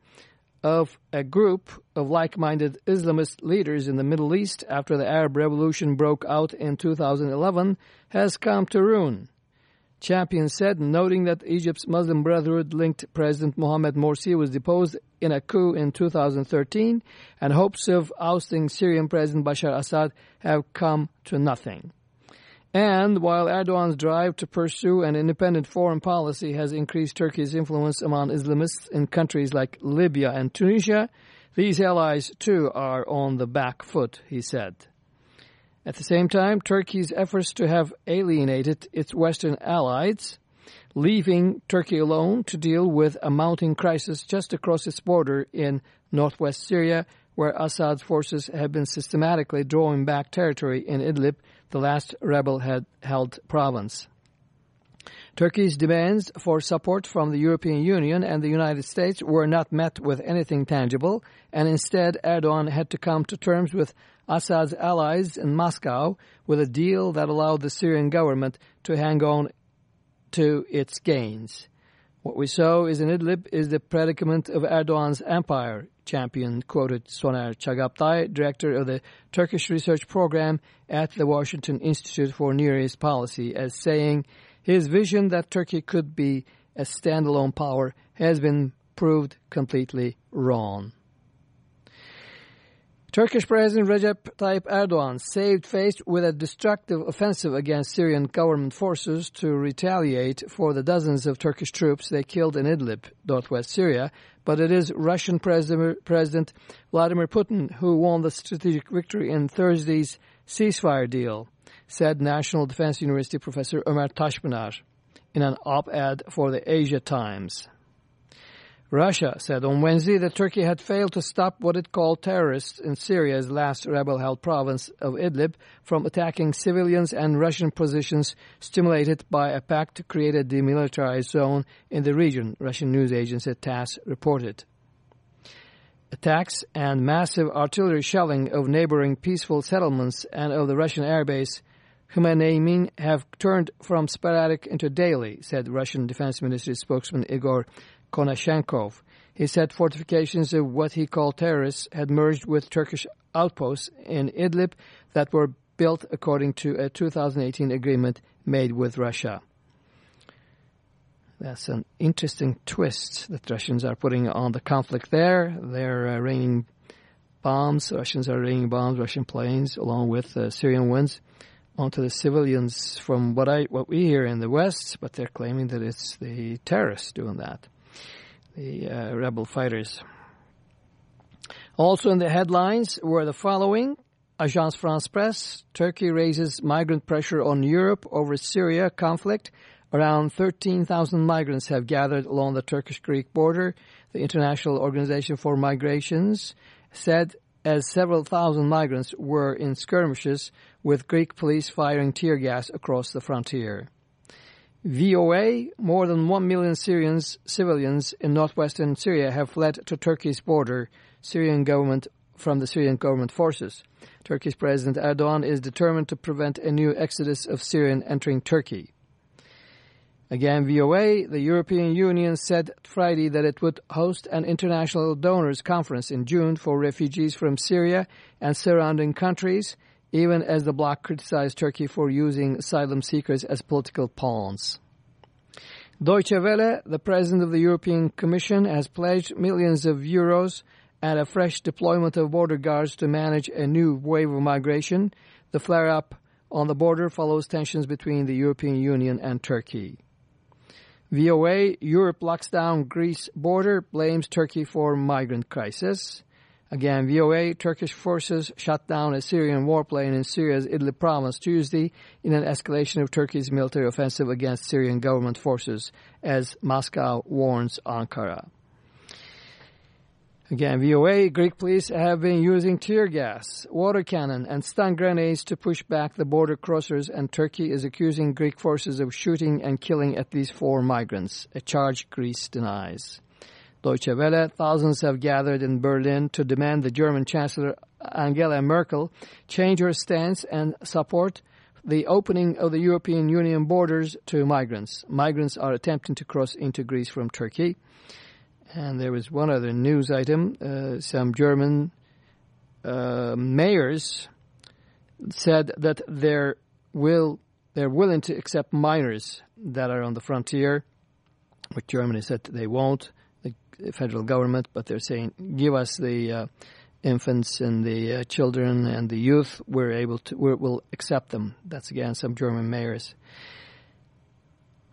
of a group of like-minded Islamist leaders in the Middle East after the Arab Revolution broke out in 2011 has come to ruin. Champion said, noting that Egypt's Muslim Brotherhood-linked President Mohamed Morsi was deposed in a coup in 2013, and hopes of ousting Syrian President Bashar Assad have come to nothing. And while Erdogan's drive to pursue an independent foreign policy has increased Turkey's influence among Islamists in countries like Libya and Tunisia, these allies too are on the back foot, he said. At the same time, Turkey's efforts to have alienated its Western allies, leaving Turkey alone to deal with a mounting crisis just across its border in northwest Syria, where Assad's forces have been systematically drawing back territory in Idlib, the last rebel-held province. Turkey's demands for support from the European Union and the United States were not met with anything tangible, and instead Erdogan had to come to terms with Assad's allies in Moscow with a deal that allowed the Syrian government to hang on to its gains. What we saw is in Idlib is the predicament of Erdogan's empire, champion quoted Soner Cagaptay, director of the Turkish research program at the Washington Institute for Near East Policy, as saying his vision that Turkey could be a standalone power has been proved completely wrong. Turkish President Recep Tayyip Erdogan saved face with a destructive offensive against Syrian government forces to retaliate for the dozens of Turkish troops they killed in Idlib, northwest Syria, but it is Russian President, Vladimir Putin who won the strategic victory in Thursday's ceasefire deal, said National Defense University professor Ömer Taşpınar in an op-ed for the Asia Times. Russia said on Wednesday that Turkey had failed to stop what it called terrorists in Syria's last rebel-held province of Idlib from attacking civilians and Russian positions stimulated by a pact to create a demilitarized zone in the region, Russian news agency TASS reported. Attacks and massive artillery shelling of neighboring peaceful settlements and of the Russian airbase Khmeimim have turned from sporadic into daily, said Russian Defense Ministry spokesman Igor Konashenkov. He said fortifications of what he called terrorists had merged with Turkish outposts in Idlib that were built according to a 2018 agreement made with Russia. That's an interesting twist that Russians are putting on the conflict there. They're uh, raining bombs. Russians are raining bombs, Russian planes, along with uh, Syrian ones, onto the civilians from what I what we hear in the West, but they're claiming that it's the terrorists doing that, the uh, rebel fighters. Also in the headlines were the following. Agence France Presse, Turkey raises migrant pressure on Europe over Syria conflict. Around 13,000 migrants have gathered along the Turkish-Greek border. The International Organization for Migrations said as several thousand migrants were in skirmishes with Greek police firing tear gas across the frontier. VOA, more than 1 million Syrians, civilians in northwestern Syria have fled to Turkey's border, Syrian government from the Syrian government forces. Turkey's President Erdogan is determined to prevent a new exodus of Syrian entering Turkey. Again, VOA, the European Union said Friday that it would host an international donors conference in June for refugees from Syria and surrounding countries, even as the bloc criticized Turkey for using asylum seekers as political pawns. Deutsche Welle, the president of the European Commission, has pledged millions of euros and a fresh deployment of border guards to manage a new wave of migration. The flare-up on the border follows tensions between the European Union and Turkey. VOA, Europe locks down Greece border, blames Turkey for migrant crisis. Again, VOA, Turkish forces shot down a Syrian warplane in Syria's Idlib province Tuesday in an escalation of Turkey's military offensive against Syrian government forces, as Moscow warns Ankara. Again, VOA, Greek police have been using tear gas, water cannon, and stun grenades to push back the border crossers, and Turkey is accusing Greek forces of shooting and killing at least four migrants, a charge Greece denies. Deutsche Welle, thousands have gathered in Berlin to demand the German Chancellor Angela Merkel change her stance and support the opening of the European Union borders to migrants. Migrants are attempting to cross into Greece from Turkey. And there was one other news item. Uh, some German uh, mayors said that they're will they're willing to accept minors that are on the frontier, which Germany said they won't, the federal government, but they're saying give us the uh, infants and the uh, children and the youth. We're able to we will accept them. That's again some German mayors.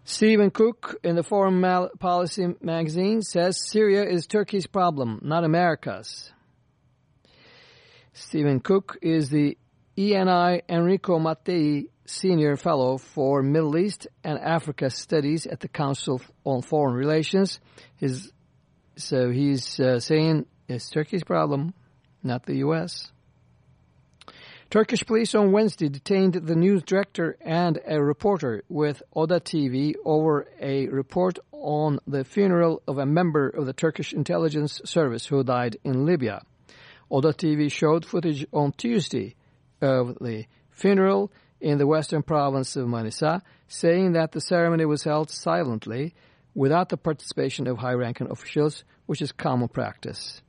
Stephen Cook in the Foreign Policy magazine says Syria is Turkey's problem, not America's. Stephen Cook is the ENI Enrico Mattei Senior Fellow for Middle East and Africa Studies at the Council on Foreign Relations. His, so he's uh, saying it's Turkey's problem, not the U.S. Turkish police on Wednesday detained the news director and a reporter with Oda TV over a report on the funeral of a member of the Turkish intelligence service who died in Libya. Oda TV showed footage on Tuesday of the funeral in the western province of Manisa, saying that the ceremony was held silently without the participation of high-ranking officials, which is common practice.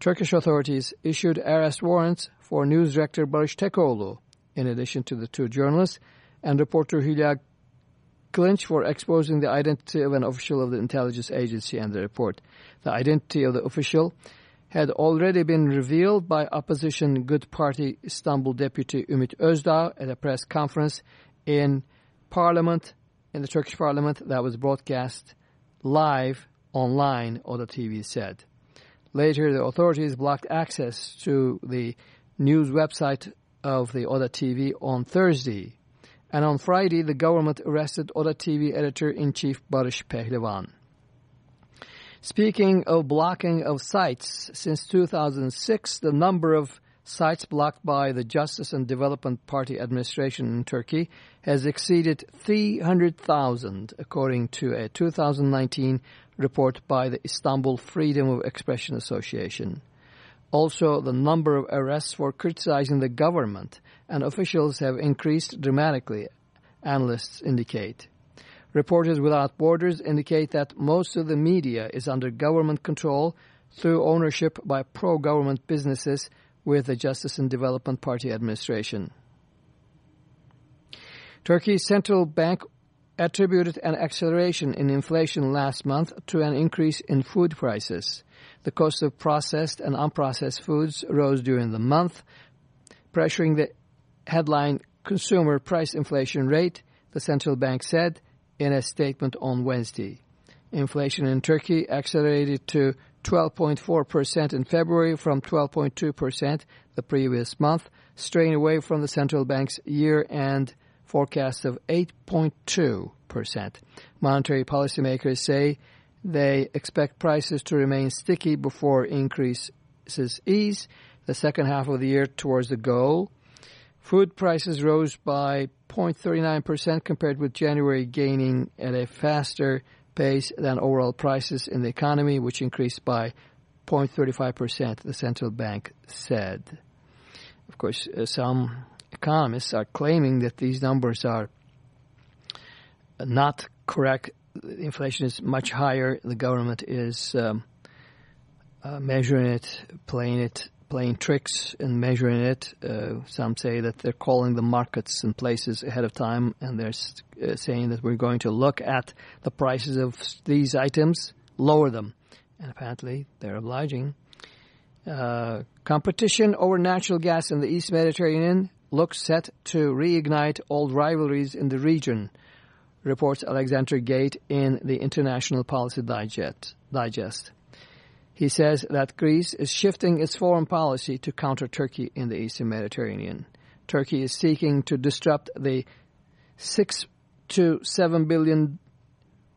Turkish authorities issued arrest warrants for news director Barış Tekoğlu, in addition to the two journalists, and reporter Hülya Kılınç for exposing the identity of an official of the intelligence agency and the report. The identity of the official had already been revealed by opposition Good Party Istanbul deputy Ümit Özdağ at a press conference in Parliament, in the Turkish Parliament that was broadcast live online, Oda TV said. Later, the authorities blocked access to the news website of the Oda TV on Thursday. And on Friday, the government arrested Oda TV editor-in-chief Barış Pehlivan. Speaking of blocking of sites, since 2006, the number of sites blocked by the Justice and Development Party administration in Turkey has exceeded 300,000, according to a 2019 report by the Istanbul Freedom of Expression Association. Also, the number of arrests for criticizing the government and officials have increased dramatically, analysts indicate. Reporters Without Borders indicate that most of the media is under government control through ownership by pro-government businesses with the Justice and Development Party administration. Turkey's central bank attributed an acceleration in inflation last month to an increase in food prices. The cost of processed and unprocessed foods rose during the month, pressuring the headline consumer price inflation rate, the central bank said in a statement on Wednesday. Inflation in Turkey accelerated to 12.4% in February from 12.2% the previous month, straying away from the central bank's year-end forecast of 8.2%. Monetary policymakers say they expect prices to remain sticky before increases ease the second half of the year towards the goal. Food prices rose by 0.39% compared with January, gaining at a faster pace than overall prices in the economy, which increased by 0.35%, the central bank said. Of course, uh, some economists are claiming that these numbers are not correct. Inflation is much higher. The government is um, uh, measuring it, playing it, playing tricks and measuring it. Uh, some say that they're calling the markets and places ahead of time, and they're uh, saying that we're going to look at the prices of these items, lower them. And apparently, they're obliging. Uh, competition over natural gas in the East Mediterranean looks set to reignite old rivalries in the region, reports Alexander Gate in the International Policy Digest. He says that Greece is shifting its foreign policy to counter Turkey in the Eastern Mediterranean. Turkey is seeking to disrupt the 6 to 7 billion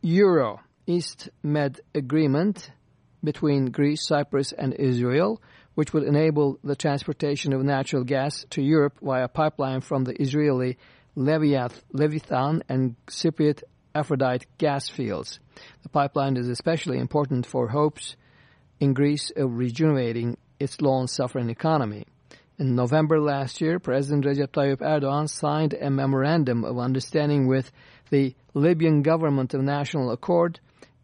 euro East Med agreement between Greece, Cyprus and Israel, which would enable the transportation of natural gas to Europe via pipeline from the Israeli Leviathan and Cypriot Aphrodite gas fields. The pipeline is especially important for hopes in Greece of rejuvenating its long-suffering economy. In November last year, President Recep Tayyip Erdogan signed a memorandum of understanding with the Libyan Government of National Accord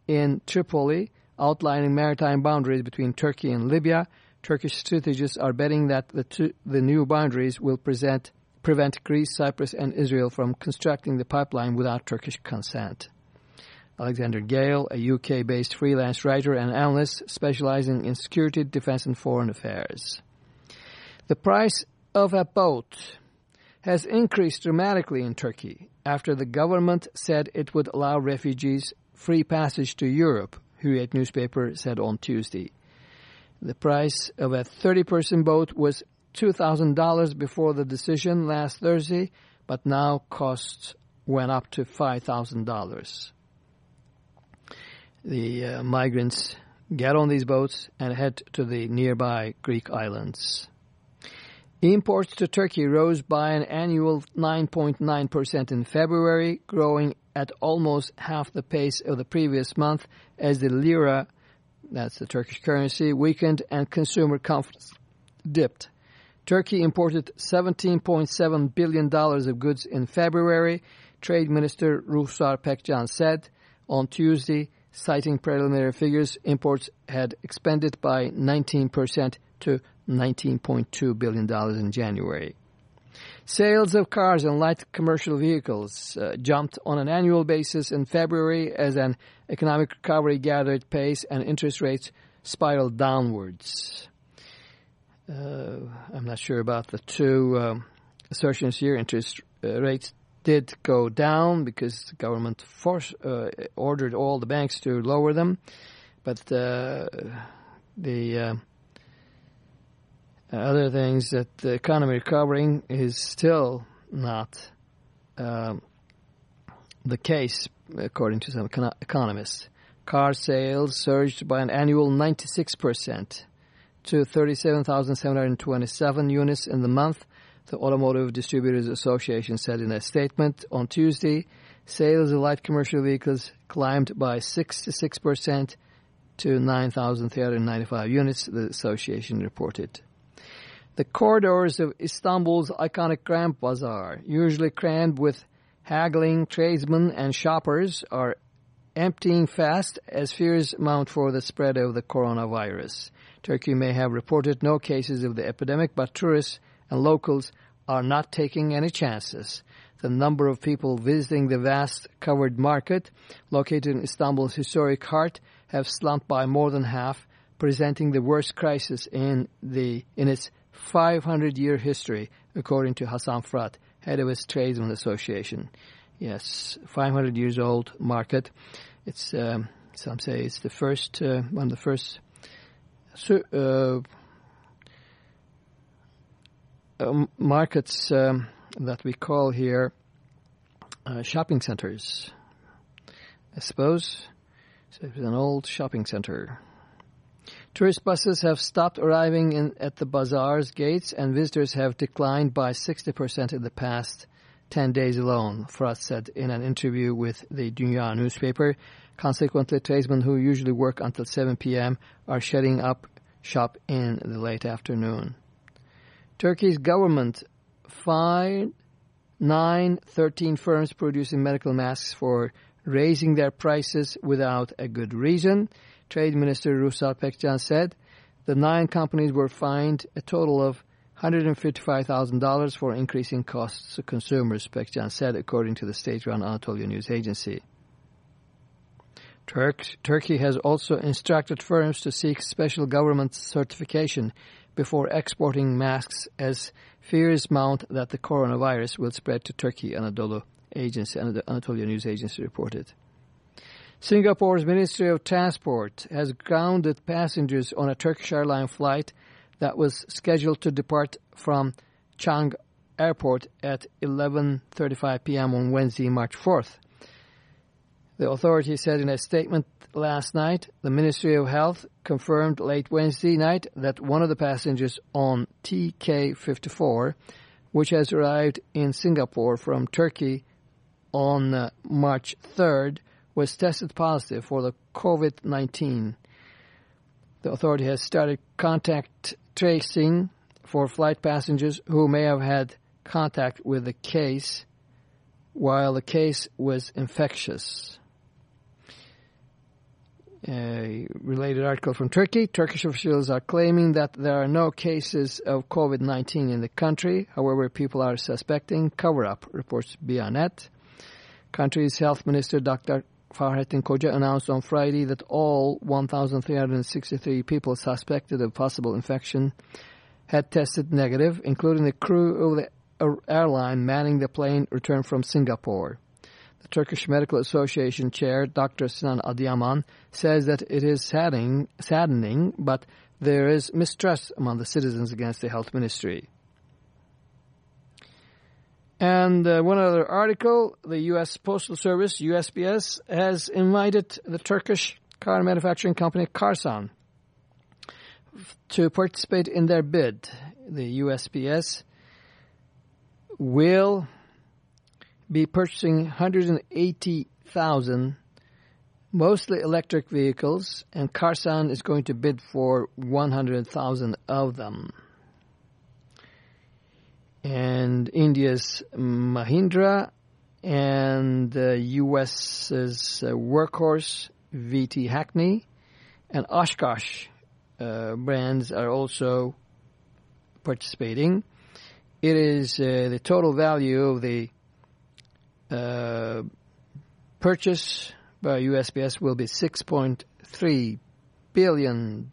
in Tripoli, outlining maritime boundaries between Turkey and Libya. Turkish strategists are betting that the, two, the new boundaries will present, prevent Greece, Cyprus, and Israel from constructing the pipeline without Turkish consent. Alexander Gale, a UK-based freelance writer and analyst specializing in security, defense, and foreign affairs. The price of a boat has increased dramatically in Turkey after the government said it would allow refugees free passage to Europe, Hürriyet newspaper said on Tuesday. The price of a 30-person boat was $2,000 before the decision last Thursday, but now costs went up to $5,000 the uh, migrants get on these boats and head to the nearby Greek islands. Imports to Turkey rose by an annual 9.9% in February, growing at almost half the pace of the previous month as the lira, that's the Turkish currency, weakened and consumer confidence dipped. Turkey imported $17.7 billion of goods in February, Trade Minister Ruhsar Pekcan said on Tuesday Citing preliminary figures, imports had expanded by 19% to $19.2 billion in January. Sales of cars and light commercial vehicles uh, jumped on an annual basis in February as an economic recovery gathered pace and interest rates spiraled downwards. Uh, I'm not sure about the two um, assertions here. Interest uh, rates did go down because the government force, uh, ordered all the banks to lower them. But the other things that the economy recovering is still not um, the case, according to some economists. Car sales surged by an annual 96% to 37,727 units in the month, the Automotive Distributors Association said in a statement on Tuesday. Sales of light commercial vehicles climbed by 66% to 9,395 units, the association reported. The corridors of Istanbul's iconic Grand Bazaar, usually crammed with haggling tradesmen and shoppers, are emptying fast as fears mount for the spread of the coronavirus. Turkey may have reported no cases of the epidemic, but tourists and locals are not taking any chances. The number of people visiting the vast covered market located in Istanbul's historic heart have slumped by more than half, presenting the worst crisis in the in its 500-year history, according to Hasan Fırat, head of its Tradesmen Association. Yes, 500 years old market. It's um, some say it's the first uh, one of the first uh, um, markets um, that we call here uh, shopping centers. I suppose so it's an old shopping center. Tourist buses have stopped arriving in, at the bazaar's gates and visitors have declined by 60% in the past 10 days alone, Fırat said in an interview with the Dünya newspaper. Consequently, tradesmen who usually work until 7 p.m. are shutting up shop in the late afternoon. Turkey's government fined nine, 13 firms producing medical masks for raising their prices without a good reason. Trade Minister Ruhsar Pekcan said the nine companies were fined a total of $155,000 for increasing costs to consumers, Pekcan said, according to the state-run Anatolia News Agency. Turk, Turkey has also instructed firms to seek special government certification before exporting masks as fears mount that the coronavirus will spread to Turkey, Anadolu agency, and the Anatolia News Agency reported. Singapore's Ministry of Transport has grounded passengers on a Turkish airline flight that was scheduled to depart from Changi Airport at 11.35 p.m. on Wednesday, March 4th. The authority said in a statement last night, the Ministry of Health confirmed late Wednesday night that one of the passengers on TK54, which has arrived in Singapore from Turkey on uh, March 3rd, was tested positive for the COVID-19. The authority has started contact tracing for flight passengers who may have had contact with the case while the case was infectious. A related article from Turkey. Turkish officials are claiming that there are no cases of COVID-19 in the country. However, people are suspecting cover-up, reports Bianet. Country's health minister, Dr. Fahrettin Koca, announced on Friday that all 1,363 people suspected of possible infection had tested negative, including the crew of the airline manning the plane returned from Singapore. Turkish Medical Association chair, Dr. Sinan Adıyaman, says that it is saddening, saddening, but there is mistrust among the citizens against the health ministry. And uh, one other article, the U.S. Postal Service, USPS, has invited the Turkish car manufacturing company Karsan to participate in their bid. The USPS will be purchasing 180,000 mostly electric vehicles, and Karsan is going to bid for 100,000 of them. And India's Mahindra and uh, U.S.'s uh, Workhorse VT Hackney and Oshkosh uh, brands are also participating. It is uh, the total value of the uh, purchase by USPS will be $6.3 billion.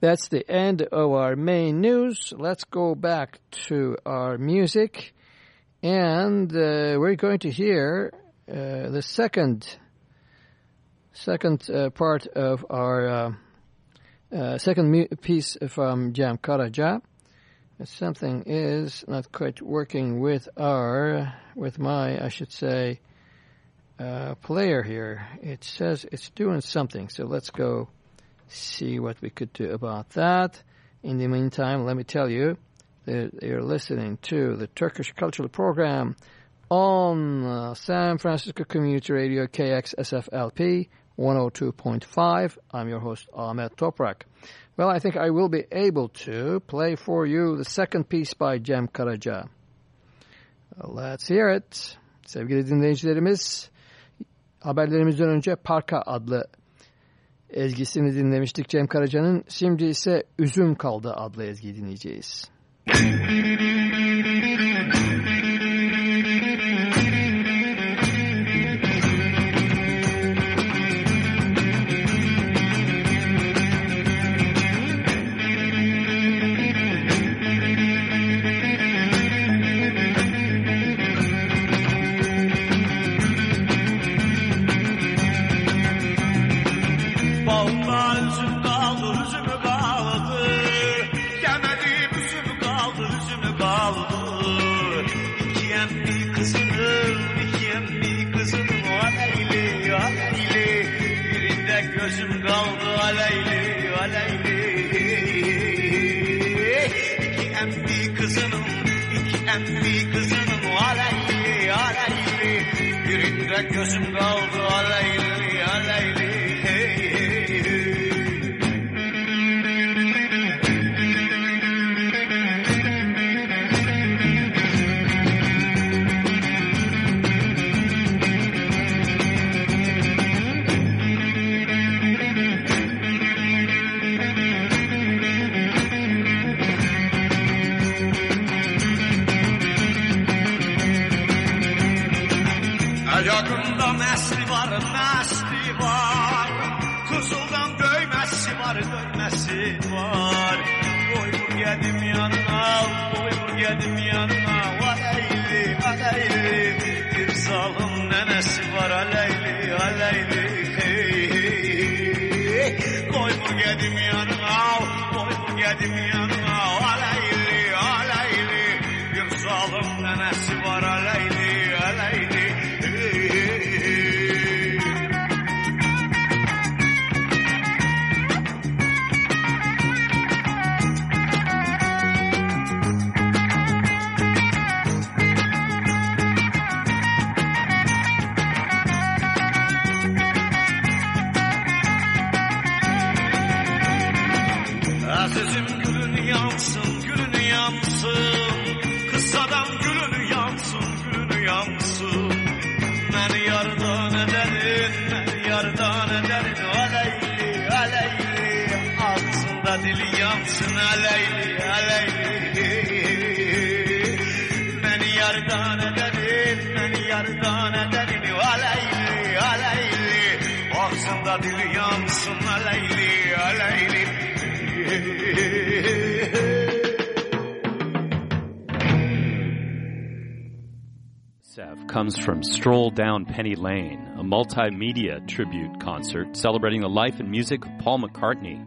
That's the end of our main news. Let's go back to our music. And uh, we're going to hear uh, the second second uh, part of our uh, uh, second piece from Jam Cem Something is not quite working with our, with my, I should say, uh, player here. It says it's doing something. So let's go see what we could do about that. In the meantime, let me tell you that you're listening to the Turkish Cultural Program on uh, San Francisco Community Radio KXSFLP 102.5. I'm your host Ahmet Toprak. Well, I think I will be able to play for you the second piece by Cem Karaca. Let's hear it. Sevgili dinleyicilerimiz, haberlerimizden önce Parka adlı ezgisini dinlemiştik Cem Karaca'nın. Şimdi ise Üzüm Kaldı adlı ezgi dinleyeceğiz. [laughs] comes from Stroll Down Penny Lane, a multimedia tribute concert celebrating the life and music of Paul McCartney.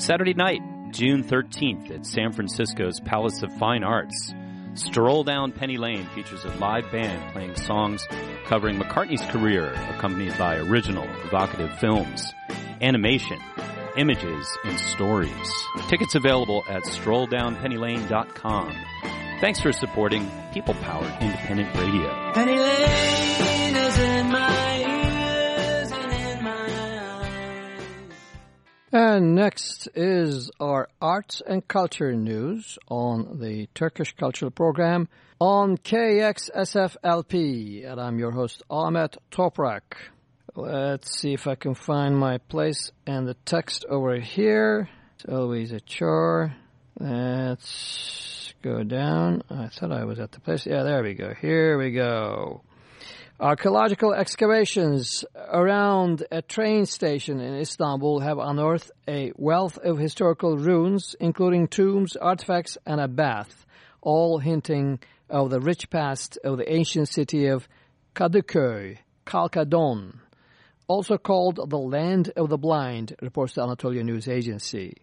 Saturday night, June 13th at San Francisco's Palace of Fine Arts. Stroll Down Penny Lane features a live band playing songs covering McCartney's career, accompanied by original, evocative films, animation, images, and stories. Tickets available at strolldownpennylane.com. Thanks for supporting people powered independent radio. Penny Lane is in my ears and in my eyes. And next is our arts and culture news on the Turkish Cultural Program on KXSFLP. And I'm your host, Ahmet Toprak. Let's see if I can find my place and the text over here. It's always a chore. Let's go down. I thought I was at the place. Yeah, there we go. Here we go. Archaeological excavations around a train station in Istanbul have unearthed a wealth of historical ruins, including tombs, artifacts, and a bath, all hinting of the rich past of the ancient city of Kadıköy, Kalkadon, also called the Land of the Blind, reports the Anatolia News Agency.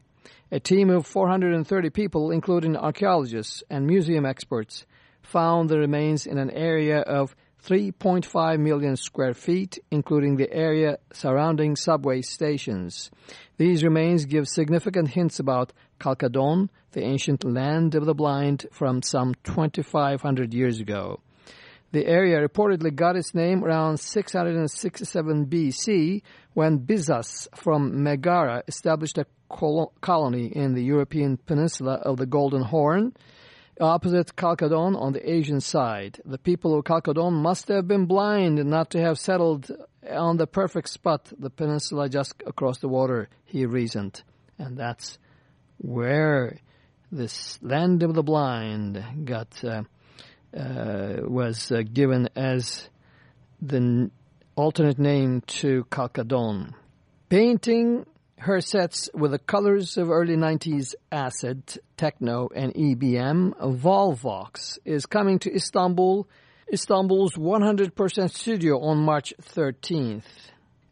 A team of 430 people, including archaeologists and museum experts, found the remains in an area of 3.5 million square feet, including the area surrounding subway stations. These remains give significant hints about Kalkadon, the ancient land of the blind from some 2,500 years ago. The area reportedly got its name around 667 BC when Bizas from Megara established a colony in the European peninsula of the Golden Horn, opposite Kalkadon on the Asian side. The people of Kalkadon must have been blind not to have settled on the perfect spot, the peninsula just across the water, he reasoned. And that's where this land of the blind got... Uh, uh, was uh, given as the alternate name to Kalkadon. Painting her sets with the colors of early 90s acid, techno, and EBM, Volvox is coming to Istanbul, Istanbul's 100% studio on March 13th.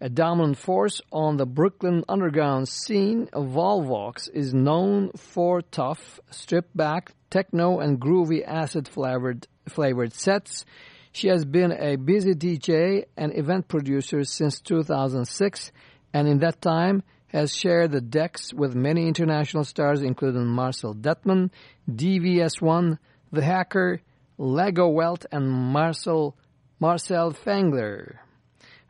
A dominant force on the Brooklyn underground scene, Volvox is known for tough, stripped-back, techno and groovy acid-flavored flavored sets. She has been a busy DJ and event producer since 2006, and in that time has shared the decks with many international stars including Marcel Dettmann, DVS1, The Hacker, Legowelt, and Marcel, Marcel Fengler.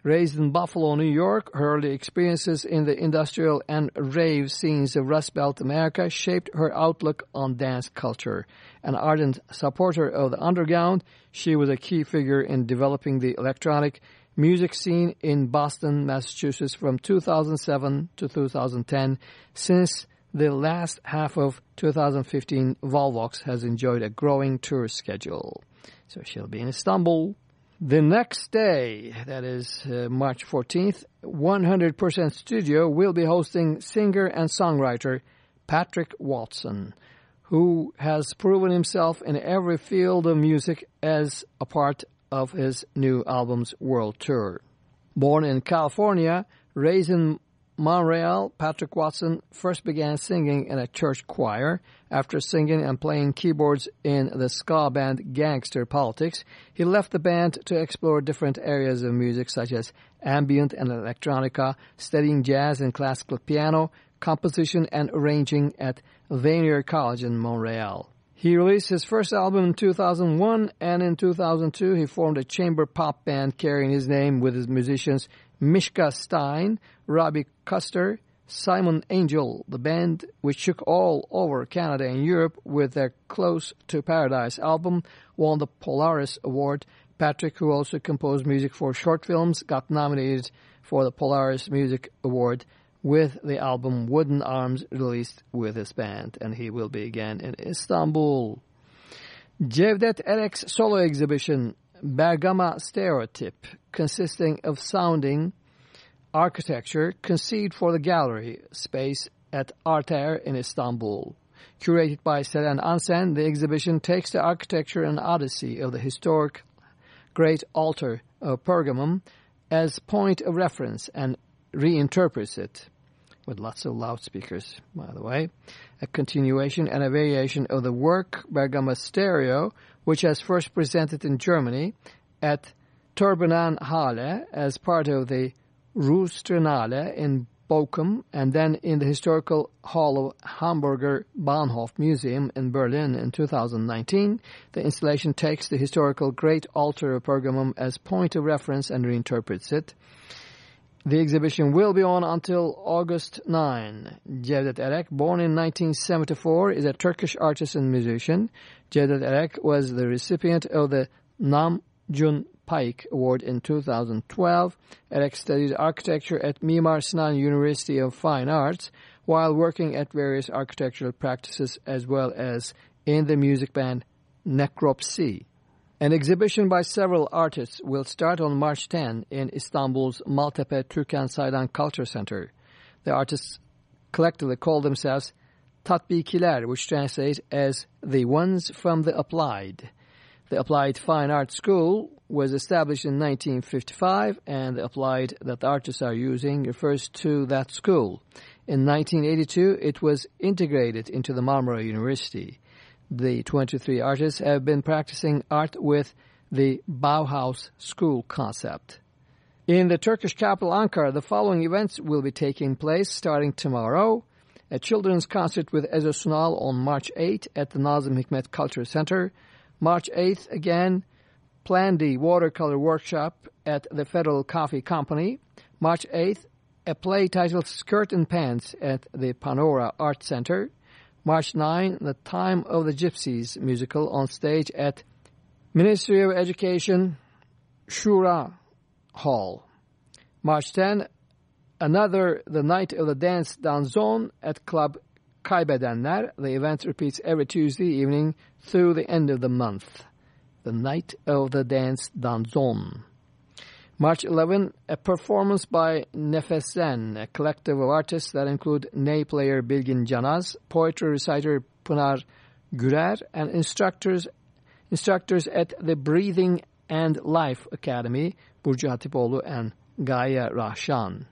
Raised in Buffalo, New York, her early experiences in the industrial and rave scenes of Rust Belt America shaped her outlook on dance culture. An ardent supporter of the underground, she was a key figure in developing the electronic music scene in Boston, Massachusetts from 2007 to 2010. Since the last half of 2015, Volvox has enjoyed a growing tour schedule. So she'll be in Istanbul, the next day, that is uh, March 14th, 100% Studio will be hosting singer and songwriter Patrick Watson, who has proven himself in every field of music as a part of his new album's world tour. Born in California, raised in Montreal, Patrick Watson first began singing in a church choir. After singing and playing keyboards in the ska band Gangster Politics, he left the band to explore different areas of music such as ambient and electronica, studying jazz and classical piano, composition and arranging at Vanier College in Montreal. He released his first album in 2001, and in 2002 he formed a chamber pop band carrying his name with his musicians Mishka Stein, Robbie Kuster, Simon Angell, the band which shook all over Canada and Europe with their Close to Paradise album, won the Polaris Award. Patrick, who also composed music for short films, got nominated for the Polaris Music Award with the album Wooden Arms released with his band. And he will be again in Istanbul. Cevdet Erek's solo exhibition Bergama Stereotype, consisting of sounding architecture conceived for the gallery space at Arter in Istanbul. Curated by Selen Ansen, the exhibition takes the architecture and odyssey of the historic Great Altar of Pergamum as point of reference and reinterprets it, with lots of loudspeakers, by the way, a continuation and a variation of the work Bergama Stereo, which was first presented in Germany at Turbinenhalle as part of the Ruhrtriennale in Bochum and then in the historical hall of Hamburger Bahnhof Museum in Berlin in 2019. The installation takes the historical Great Altar of Pergamum as point of reference and reinterprets it. The exhibition will be on until August 9. Cevdet Erek, born in 1974, is a Turkish artist and musician. Cevdet Erek was the recipient of the Nam June Paik Award in 2012. Erek studied architecture at Mimar Sinan University of Fine Arts while working at various architectural practices as well as in the music band Nekropsi. An exhibition by several artists will start on March 10 in Istanbul's Maltepe Türkan Saylan Culture Center. The artists collectively call themselves Tatbikiler, which translates as the ones from the applied. The Applied Fine Art School was established in 1955 and the applied that the artists are using refers to that school. In 1982, it was integrated into the Marmara University. The 23 artists have been practicing art with the Bauhaus school concept. In the Turkish capital Ankara, the following events will be taking place starting tomorrow. A children's concert with Ezo Sunal on March 8 at the Nazım Hikmet Culture Center. March 8th, again, Plan D watercolor workshop at the Federal Coffee Company. March 8th, a play titled Skirt and Pants at the Panora Art Center. March 9, The Time of the Gypsies musical on stage at Ministry of Education Shura Hall. March 10, another The Night of the Dance Danzon at Club Kaybedenler. The event repeats every Tuesday evening through the end of the month. The Night of the Dance Danzon. March 11, a performance by Nefesen, a collective of artists that include ney player Bilgin Canaz, poetry reciter Pınar Gürer, and instructors instructors at the Breathing and Life Academy, Burcu Hatipoğlu and Gaye Rahşan.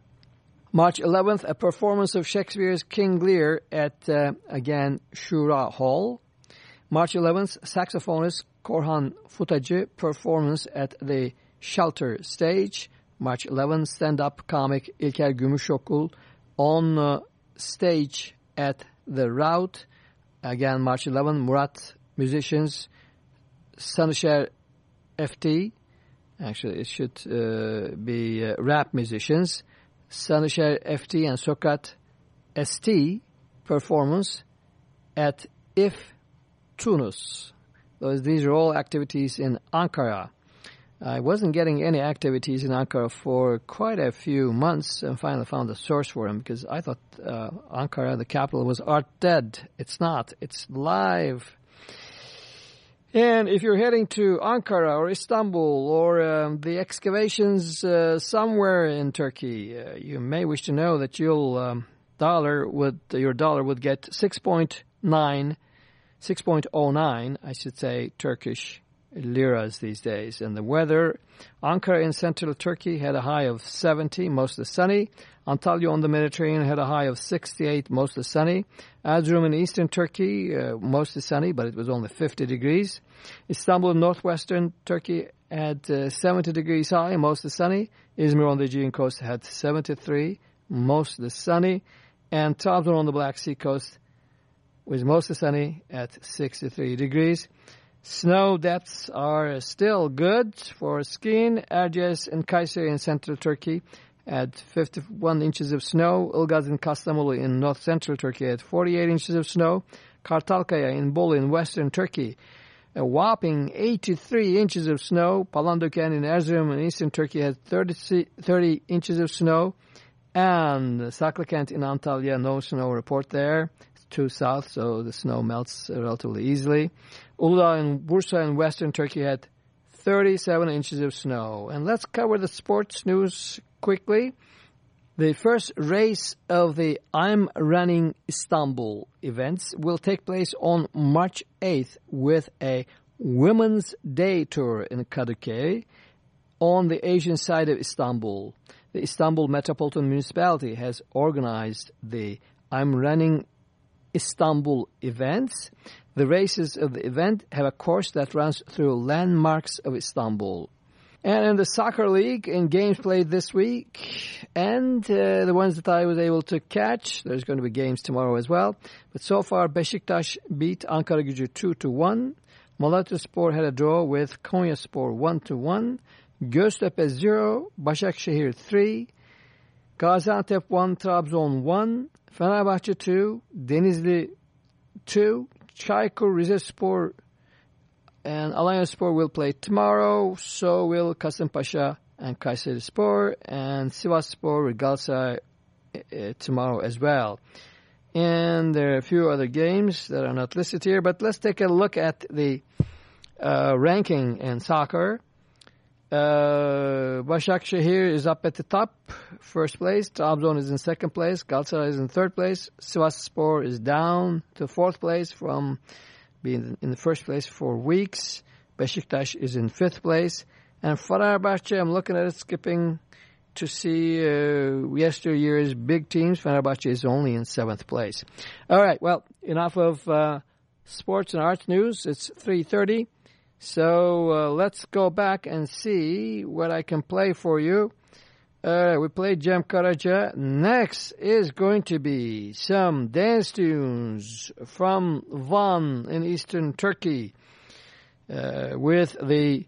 March 11th, a performance of Shakespeare's King Lear at, uh, again, Shura Hall. March 11th, saxophonist Korhan Futacı performance at the Shelter Stage. March 11, stand-up comic İlker Gümüşoluk on uh, stage at the Route. Again, March 11, Murat musicians, Sanışer FT. Actually, it should uh, be uh, rap musicians. Sanışer FT and Sokrat ST performance at IF Tunus. Those, these are all activities in Ankara. I wasn't getting any activities in Ankara for quite a few months and finally found a source for them because I thought uh, Ankara, the capital, was art dead. It's not. It's live. And if you're heading to Ankara or Istanbul or um, the excavations uh, somewhere in Turkey, uh, you may wish to know that your um, dollar would your dollar would get 6.9, 6.09, I should say, Turkish liras these days. And the weather, Ankara in central Turkey had a high of 70, mostly sunny. Antalya on the Mediterranean had a high of 68, mostly sunny. Erzurum in eastern Turkey, uh, mostly sunny, but it was only 50 degrees. Istanbul in northwestern Turkey had uh, 70 degrees high, mostly sunny. Izmir on the Aegean coast had 73, mostly sunny. And Trabzon on the Black Sea coast was mostly sunny at 63 degrees. Snow depths are still good for skiing. Erciyes and Kayseri in central Turkey at 51 inches of snow. Ilgaz and Kastamonu in north central Turkey at 48 inches of snow. Kartalkaya in Bolu in western Turkey a whopping 83 inches of snow. Palandöken in Erzurum in eastern Turkey had 30, 30 inches of snow. And Saklıkent in Antalya, no snow report there. It's too south, so the snow melts relatively easily. Uludağ in Bursa in western Turkey had 37 inches of snow. And let's cover the sports news quickly. The first race of the I'm Running Istanbul events will take place on March 8th with a Women's Day Tour in Kadıköy on the Asian side of Istanbul. The Istanbul Metropolitan Municipality has organized the I'm Running Istanbul events. The races of the event have a course that runs through landmarks of Istanbul. And in the soccer league, in games played this week, and uh, the ones that I was able to catch, there's going to be games tomorrow as well. But so far, Beşiktaş beat Ankara Gücü 2-1. Malatyaspor had a draw with Konyaspor 1-1. Göztepe 0, Başakşehir 3. Gaziantep 1, Trabzon 1. Fenerbahçe 2, Denizli 2. Çaykur Rizespor and Alanya Sport will play tomorrow. So will Kasımpaşa and Kayseri Sport and Sivas Sport with Galatasaray uh, tomorrow as well. And there are a few other games that are not listed here, but let's take a look at the uh, ranking in soccer. Uh, Başakşehir is up at the top, first place. Trabzon is in second place. Galatasaray is in third place. Sivas Sport is down to fourth place from being in the first place for weeks. Beşiktaş is in fifth place. And Fenerbahçe, I'm looking at it skipping to see uh, yesteryear's big teams. Fenerbahçe is only in seventh place. All right, well, enough of uh, sports and arts news. It's 3.30. So uh, let's go back and see what I can play for you. Uh, we played Cem Karaca. Next is going to be some dance tunes from Van in eastern Turkey uh, with the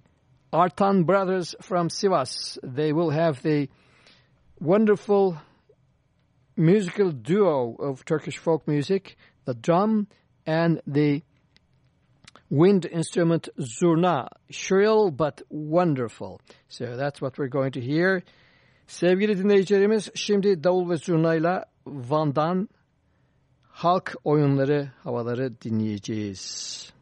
Artan brothers from Sivas. They will have the wonderful musical duo of Turkish folk music, the drum and the wind instrument zurna. Shrill but wonderful. So that's what we're going to hear. Sevgili dinleyicilerimiz şimdi davul ve zurnayla Van'dan halk oyunları havaları dinleyeceğiz.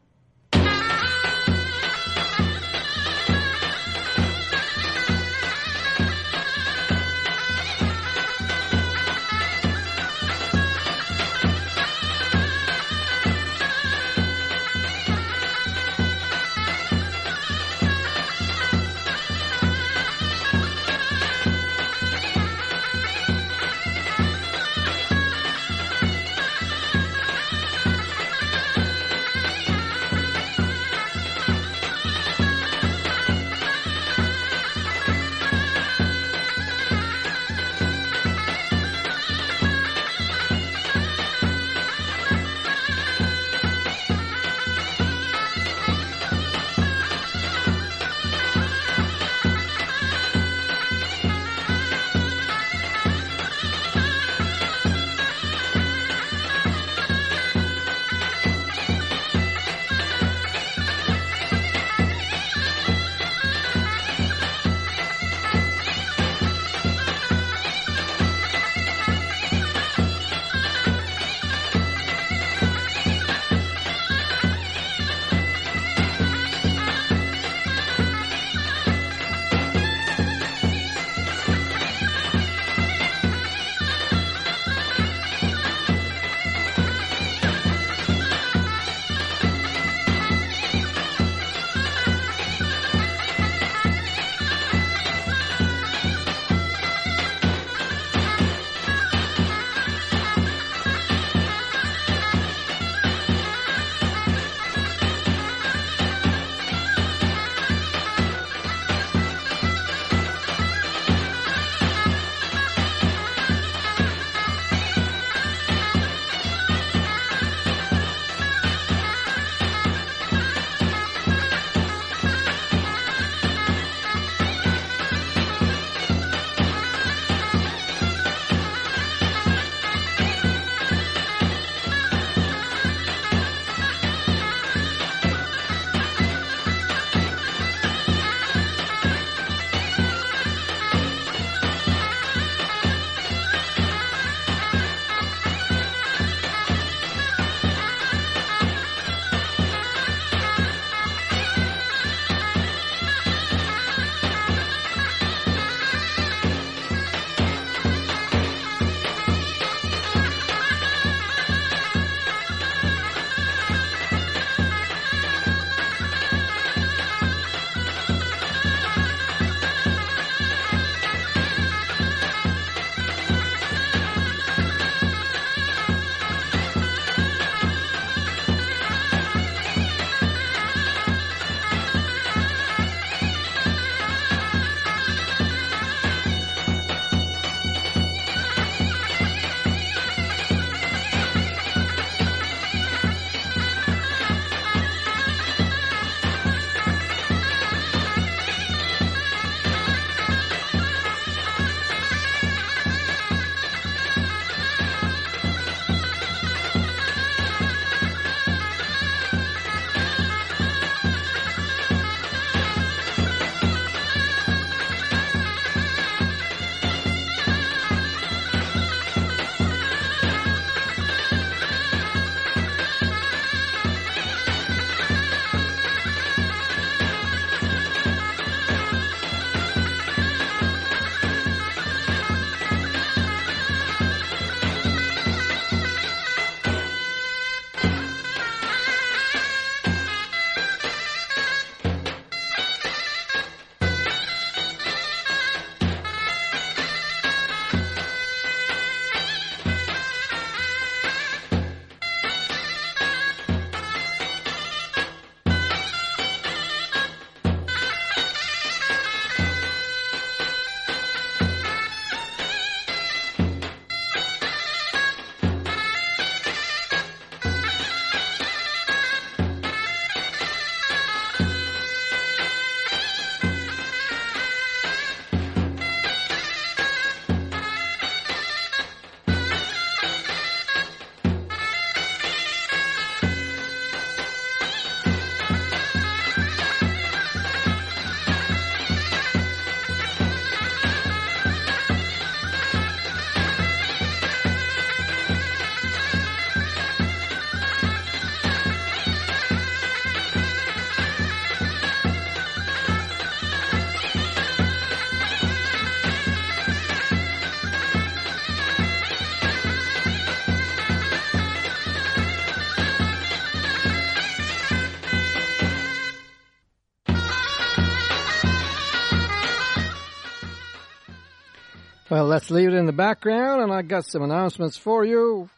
Well, let's leave it in the background, and I got some announcements for you.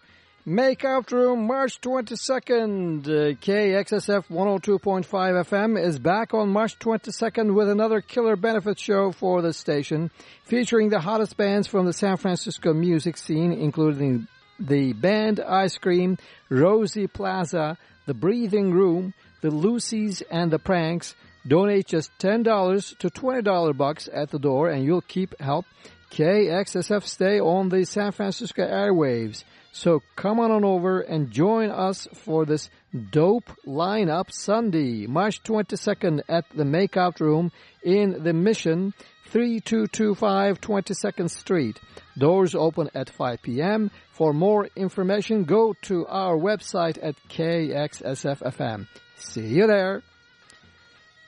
Makeout Room, March 22nd. Uh, KXSF 102.5 FM is back on March 22nd with another killer benefit show for the station, featuring the hottest bands from the San Francisco music scene, including the band Ice Cream, Rosie Plaza, The Breathing Room, The Lucy's, and The Pranks. Donate just $10 to $20 bucks at the door, and you'll keep help KXSF stay on the San Francisco airwaves. So come on, on over and join us for this dope lineup Sunday, March 22nd at the Makeout Room in the Mission, 3225 22nd Street. Doors open at 5 p.m. For more information, go to our website at KXSFFM. See you there.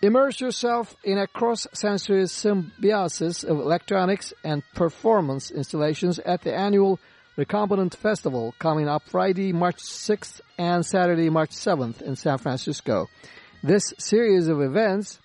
Immerse yourself in a cross-sensory symbiosis of electronics and performance installations at the annual Recombinant Festival coming up Friday, March 6th and Saturday, March 7th in San Francisco. This series of events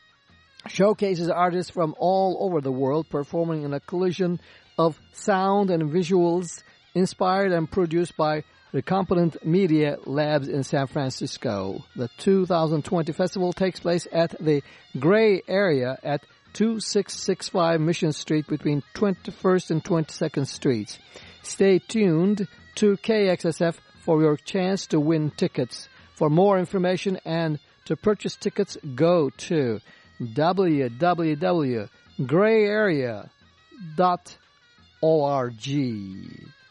showcases artists from all over the world performing in a collision of sound and visuals inspired and produced by Recombinant Media Labs in San Francisco. The 2020 festival takes place at the Gray Area at 2665 Mission Street between 21st and 22nd Streets. Stay tuned to KXSF for your chance to win tickets. For more information and to purchase tickets, go to www.grayarea.org.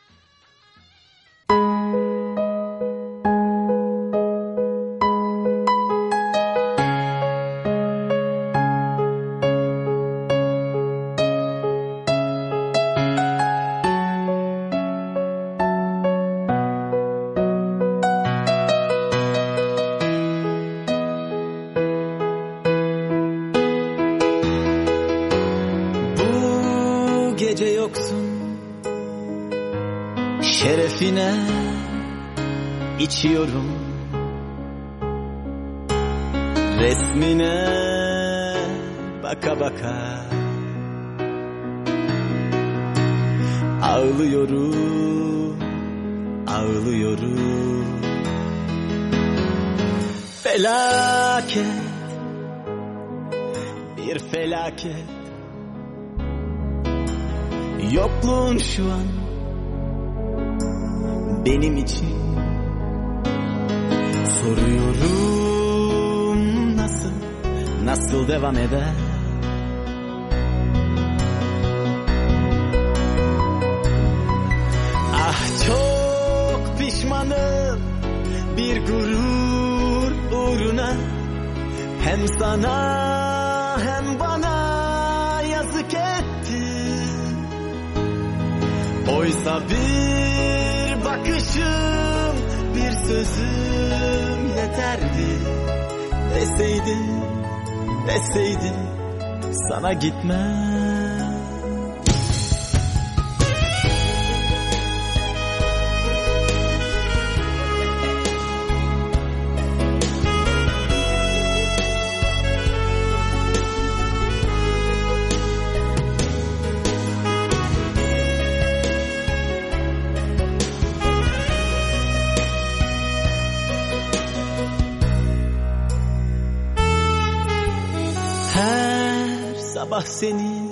sabah seni.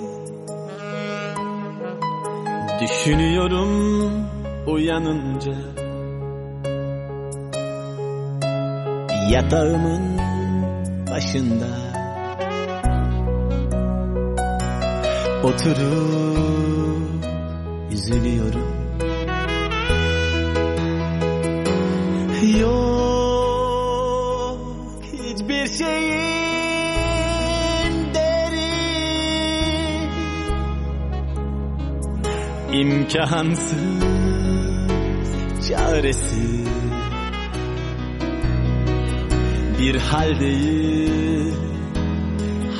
Düşünüyorum uyanınca. Yatağımın başında. Oturup üzülüyorum imkansız çaresi bir haldeyim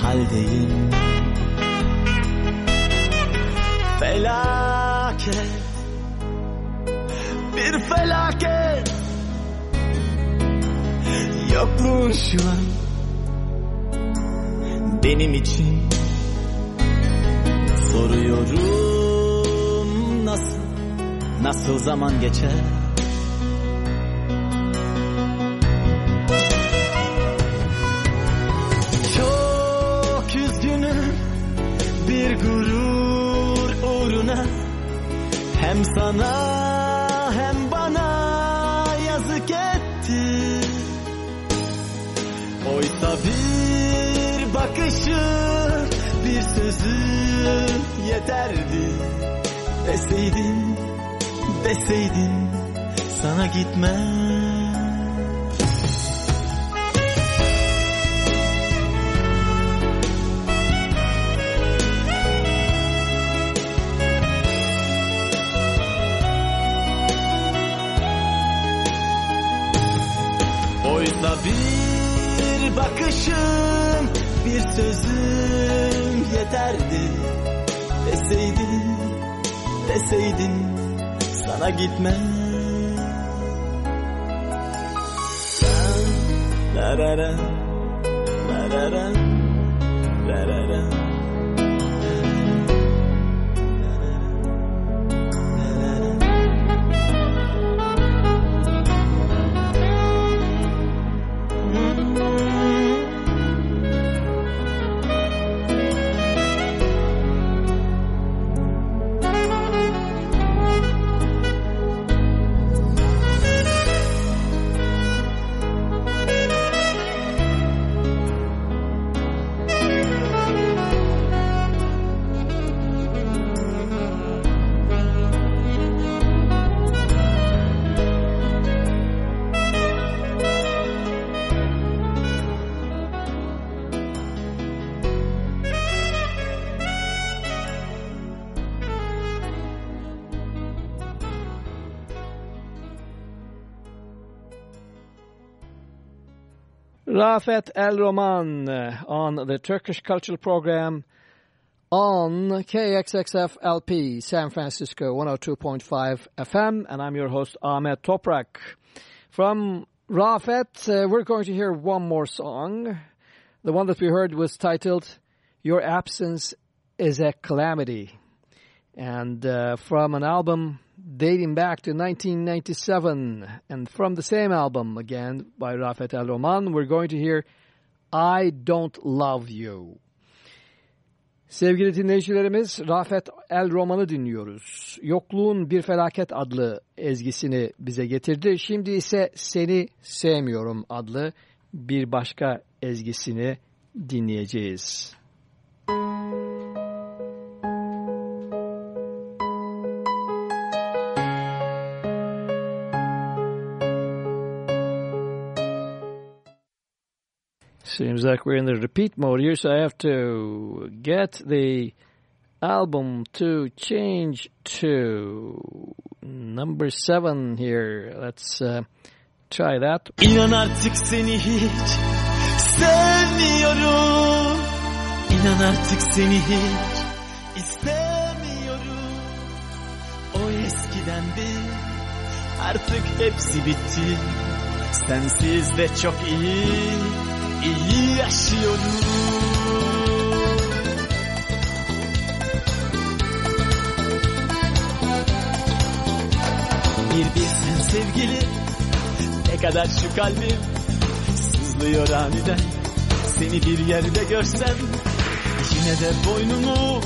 haldeyim. Felaket bir felaket. Yokluğun şu an benim için. Soruyorum nasıl zaman geçer? Çok üzgünüm bir gurur uğruna. Hem sana hem bana yazık etti. Oysa bir bakışın bir sözün yeterdi deseydin sana gitmem. Oysa bir bakışım, bir sözüm yeterdi. Deseydin, deseydin yana gitme Sen, la la la. Rafet El Roman uh, on the Turkish Cultural Program on KXSF LP San Francisco 102.5 FM, and I'm your host Ahmet Toprak. From Rafet, uh, we're going to hear one more song. The one that we heard was titled Your Absence is a Calamity, and uh, from an album dating back to 1997. And from the same album, again, by Rafet El Roman, we're going to hear I Don't Love You. Sevgili dinleyicilerimiz, Rafet El Roman'ı dinliyoruz. Yokluğun Bir Felaket adlı ezgisini bize getirdi. Şimdi ise Seni Sevmiyorum adlı bir başka ezgisini dinleyeceğiz. Seems like we're in the repeat mode here, so I have to get the album to change to number seven here. Let's uh, try that. İnan artık seni hiç sevmiyorum İnan artık seni hiç istemiyorum O eskidendi artık hepsi bitti Sensiz de çok iyi, iyi yaşıyorum. Bir bilsen sevgili ne kadar şu kalbim sızlıyor aniden. Seni bir yerde görsem yine de boynumu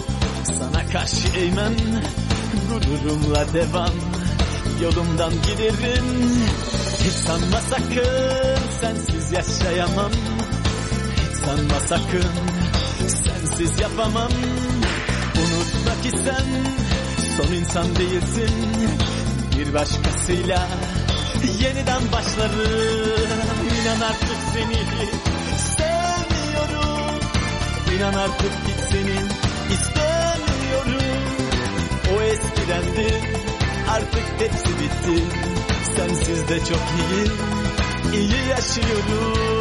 sana karşı eğmem. Gururumla devam yolumdan giderim. Hiç sanma sakın sensiz yaşayamam sanma sakın sensiz yapamam. Unutma ki sen son insan değilsin. Bir başkasıyla yeniden başlarım. İnan artık seni sevmiyorum. İnan artık hiç seni istemiyorum. O eskidendi artık hepsi bitti. Sensiz de çok iyi, iyi yaşıyorum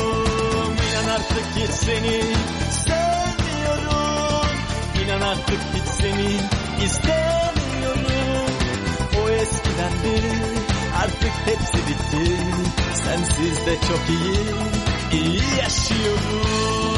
artık hiç seni. Sevmiyorum. İnan artık hiç seni. İstemiyorum. O eskidendi artık hepsi bitti. Sensiz de çok iyi, iyi yaşıyorum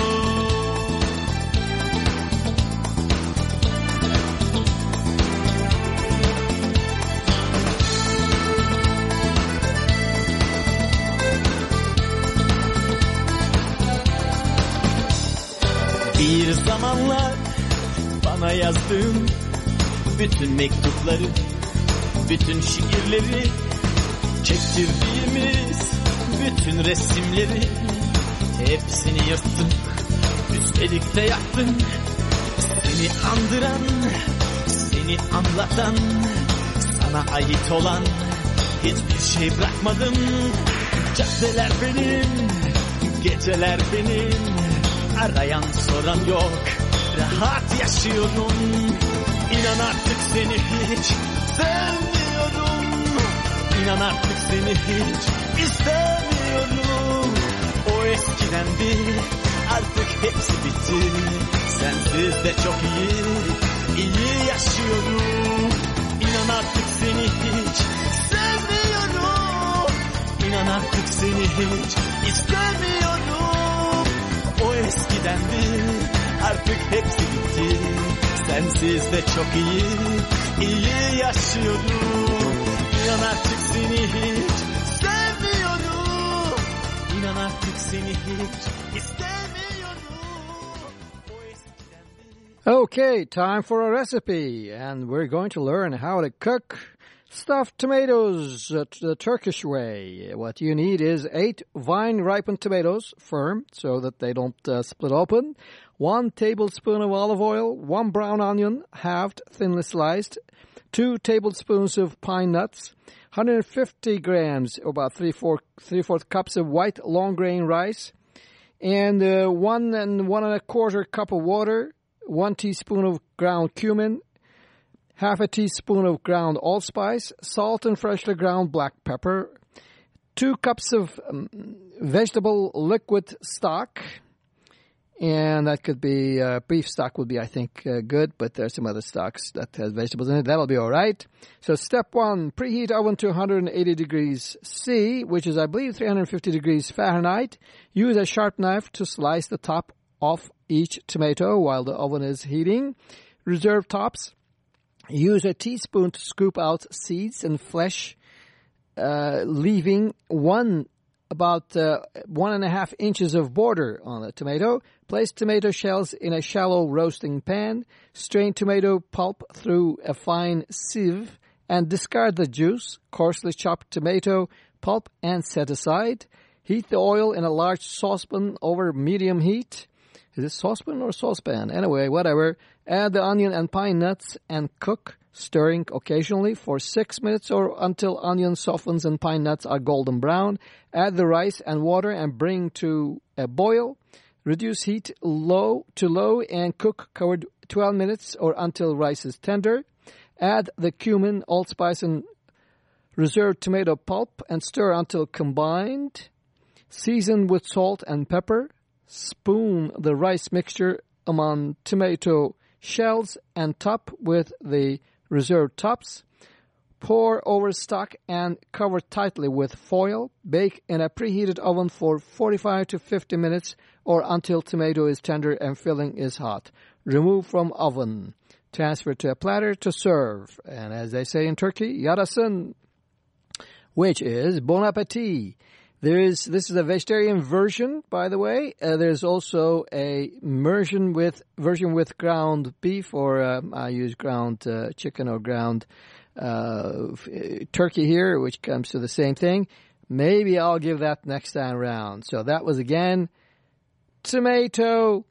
yazdığın bütün mektupları, bütün şiirleri, çektirdiğimiz bütün resimleri hepsini yırttın. Üstelik de yaktın. Seni andıran, seni anlatan, sana ait olan hiçbir şey bırakmadım. Caddeler benim, geceler benim. Arayan soran yok, rahat yaşıyorum. İnan artık seni hiç sevmiyorum. İnan artık seni hiç istemiyorum. O eskidendi, artık hepsi bitti. Sensiz de çok iyi, iyi yaşıyorum. İnan artık seni hiç sevmiyorum. İnan artık seni hiç istemiyorum. O eskidendi, artık hepsi bitti. Sensiz de çok iyi, iyi yaşıyorum. İnan artık seni hiç sevmiyorum. İnan artık seni hiç. Okay, time for a recipe, and we're going to learn how to cook stuffed tomatoes the Turkish way. What you need is eight vine-ripened tomatoes, firm, so that they don't uh, split open, one tablespoon of olive oil, one brown onion, halved, thinly sliced, two tablespoons of pine nuts, 150 grams, about three-fourth three fourth cups of white long grain rice, and uh, one and one and a quarter cup of water, one teaspoon of ground cumin, half a teaspoon of ground allspice, salt and freshly ground black pepper, two cups of um, vegetable liquid stock, and that could be uh, beef stock would be, I think, uh, good, but there's some other stocks that has vegetables in it. That'll be all right. So step one, preheat oven to 180 degrees C, which is, I believe, 350 degrees Fahrenheit. Use a sharp knife to slice the top off each tomato while the oven is heating. Reserve tops. Use a teaspoon to scoop out seeds and flesh, uh, leaving one about uh, one and a half inches of border on the tomato. Place tomato shells in a shallow roasting pan. Strain tomato pulp through a fine sieve and discard the juice. Coarsely chopped tomato pulp and set aside. Heat the oil in a large saucepan over medium heat. Is it saucepan or saucepan? Anyway, whatever. Add the onion and pine nuts and cook, stirring occasionally for six minutes or until onion softens and pine nuts are golden brown. Add the rice and water and bring to a boil. Reduce heat low to low and cook covered 12 minutes or until rice is tender. Add the cumin, allspice, and reserved tomato pulp and stir until combined. Season with salt and pepper. Spoon the rice mixture among tomato shells and top with the reserved tops. Pour over stock and cover tightly with foil. Bake in a preheated oven for 45 to 50 minutes or until tomato is tender and filling is hot. Remove from oven. Transfer to a platter to serve. And as they say in Turkey, yarasın, which is bon appetit. There is this is a vegetarian version, by the way. Uh, there's also a version with version with ground beef, or um, I use ground uh, chicken or ground uh, turkey here, which comes to the same thing. Maybe I'll give that next time around. So that was again tomato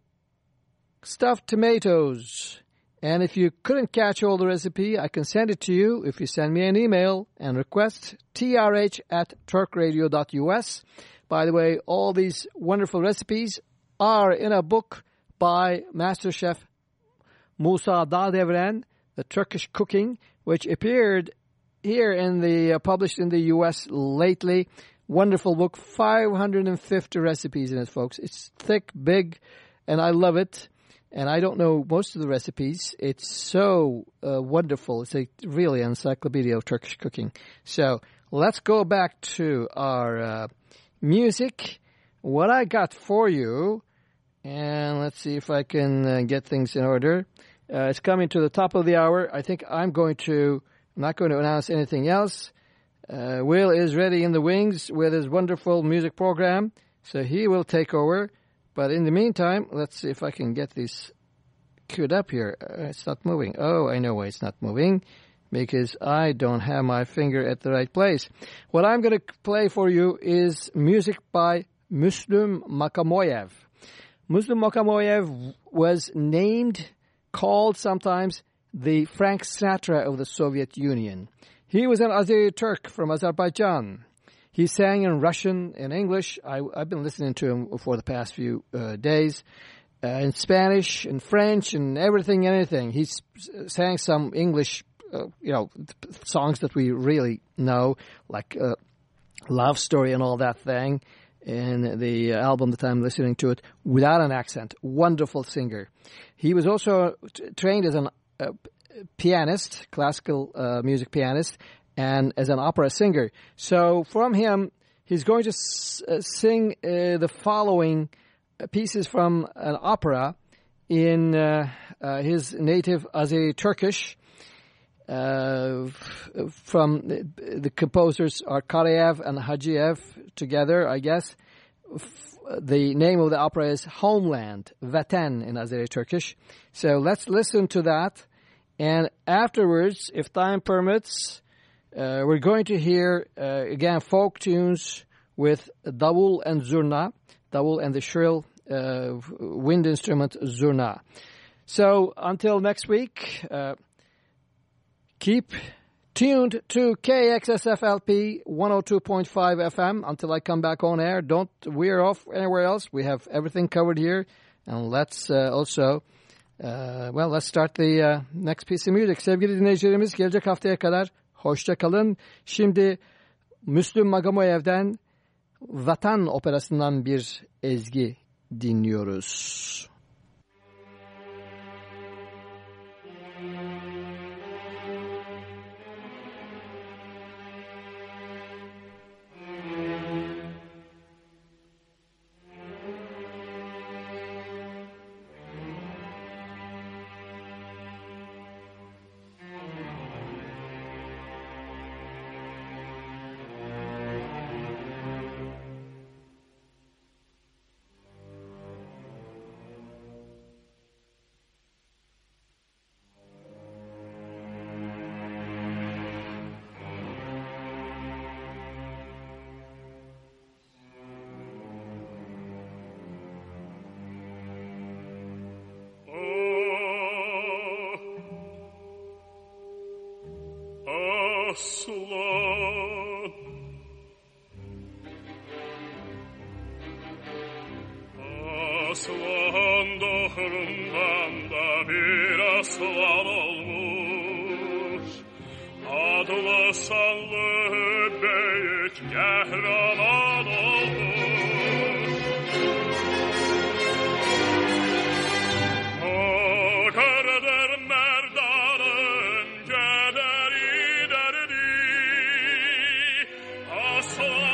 stuffed tomatoes. And if you couldn't catch all the recipe, I can send it to you if you send me an email and request trh at turkradio.us. By the way, all these wonderful recipes are in a book by Master Chef Musa Dağdevren, The Turkish Cooking, which appeared here in the, uh, published in the U.S. lately. Wonderful book, 550 recipes in it, folks. It's thick, big, and I love it and I don't know most of the recipes. It's so uh, wonderful. It's a really encyclopedia of Turkish cooking. So let's go back to our uh, music. What I got for you, and let's see if I can uh, get things in order. Uh, it's coming to the top of the hour. I think I'm going to, I'm not going to announce anything else. Uh, Will is ready in the wings with his wonderful music program, so he will take over. But in the meantime, let's see if I can get this queued up here. Uh, it's not moving. Oh, I know why it's not moving. Because I don't have my finger at the right place. What I'm going to play for you is music by Muslim Magomayev. Muslim Magomayev was named, called sometimes, the Frank Sinatra of the Soviet Union. He was an Azeri Turk from Azerbaijan. He sang in Russian and English. I, have been listening to him for the past few uh, days. Uh, in Spanish and French and everything anything. He sang some English, uh, you know, songs that we really know, like uh, Love Story and all that thing. In the album that I'm listening to it, without an accent. Wonderful singer. He was also trained as a uh, pianist, classical uh, music pianist, and as an opera singer. So from him, he's going to uh, sing uh, the following pieces from an opera in uh, uh, his native Azeri Turkish. Uh, from the, composers are Karayev and Hajiev together, I guess. The name of the opera is Homeland, Vatan in Azeri Turkish. So let's listen to that. And afterwards, if time permits, uh, we're going to hear, uh, again, folk tunes with Davul and Zurna, Davul and the shrill uh, wind instrument Zurna. So until next week, uh, keep tuned to KXSFLP 102.5 FM until I come back on air. Don't wear off anywhere else. We have everything covered here. And let's uh, also uh, well, let's start the next piece of music. Sevgili dinleyicilerimiz gelecek haftaya kadar hoşça kalın. Şimdi Müslüm Magamoyev'den Vatan Operası'ndan bir ezgi dinliyoruz. soul.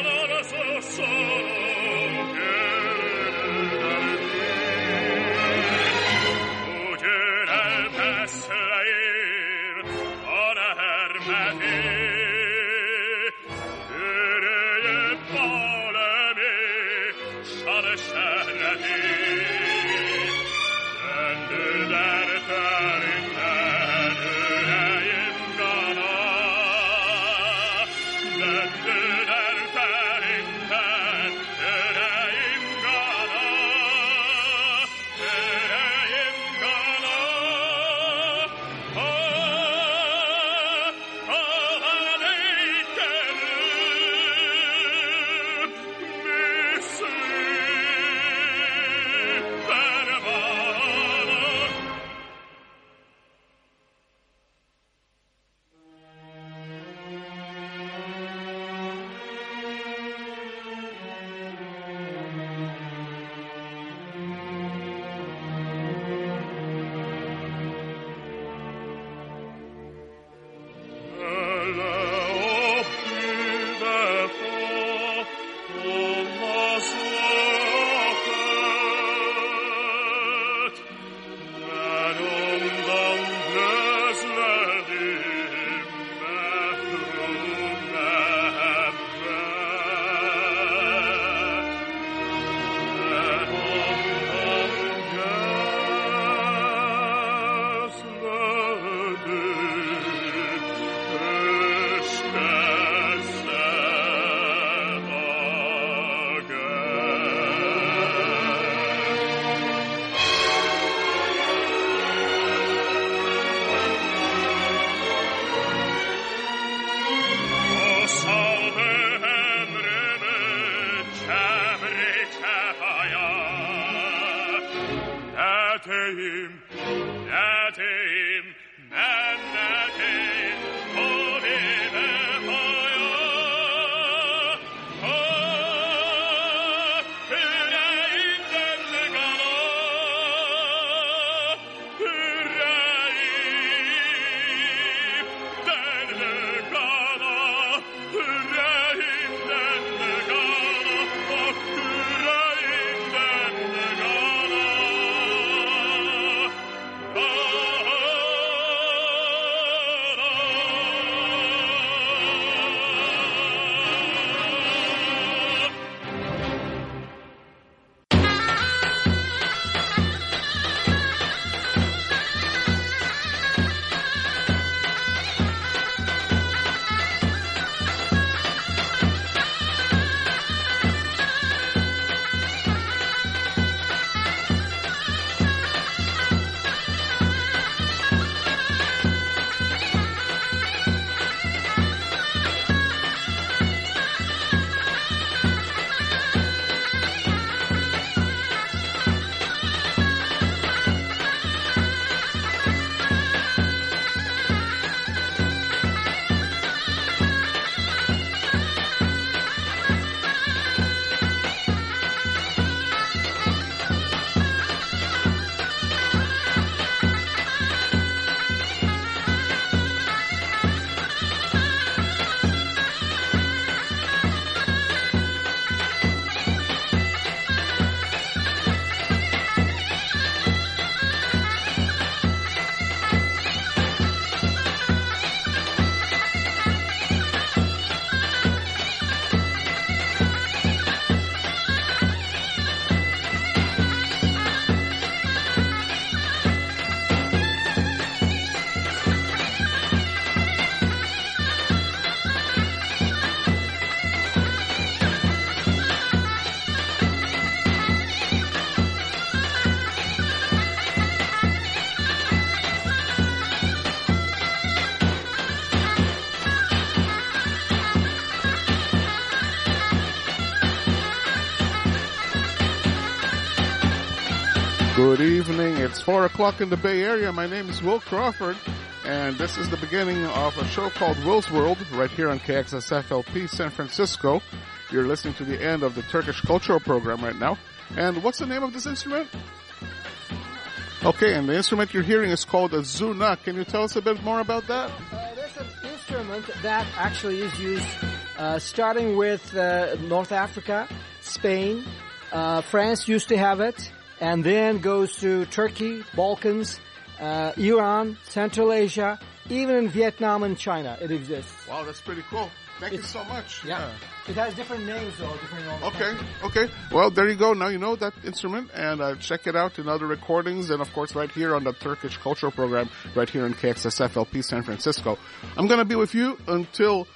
4 o'clock in the Bay Area. My name is Will Crawford, and this is the beginning of a show called Will's World right here on KXSFLP San Francisco. You're listening to the end of the Turkish Cultural Program right now. And what's the name of this instrument? Okay, and the instrument you're hearing is called a zurna. Can you tell us a bit more about that? Uh, there's an instrument that actually is used uh, starting with uh, North Africa, Spain, uh, France used to have it, and then goes to Turkey, Balkans, uh, Iran, Central Asia, even in Vietnam and China it exists. Wow, that's pretty cool. Thank you so much. Yeah. It has different names though, depending on Okay, okay. Well, there you go. Now you know that instrument, and uh, check it out in other recordings, and of course, right here on the Turkish Cultural Program, right here in KXSFLP San Francisco. I'm gonna be with you until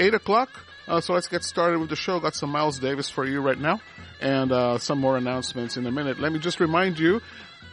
eight o'clock. Uh, so let's get started with the show. Got some Miles Davis for you right now, and uh, some more announcements in a minute. Let me just remind you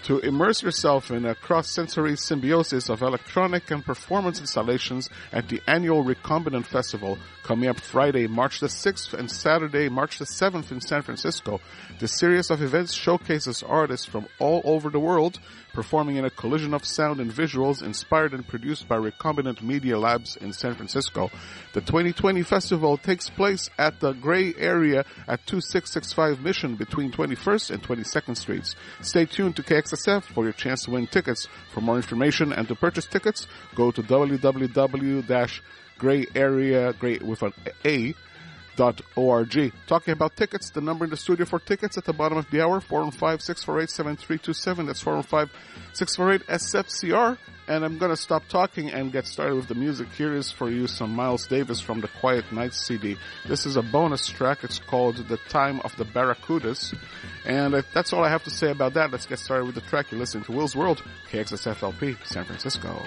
to immerse yourself in a cross-sensory symbiosis of electronic and performance installations at the annual Recombinant Festival coming up Friday, March the 6th and Saturday, March the 7th in San Francisco. This series of events showcases artists from all over the world performing in a collision of sound and visuals inspired and produced by Recombinant Media Labs in San Francisco. The 2020 festival takes place at the Gray Area at 2665 Mission between 21st and 22nd Streets. Stay tuned to KXSF for your chance to win tickets. For more information and to purchase tickets, go to www-grayarea, gray with an A, org. Talking about tickets, the number in the studio for tickets at the bottom of the hour, 415-648-7327. That's 415-648-SFCR. And I'm going to stop talking and get started with the music. Here is for you some Miles Davis from the Quiet Nights CD. This is a bonus track. It's called The Time of the Barracudas. And uh, that's all I have to say about that. Let's get started with the track. You're listening to Will's World, KXSFLP, San Francisco.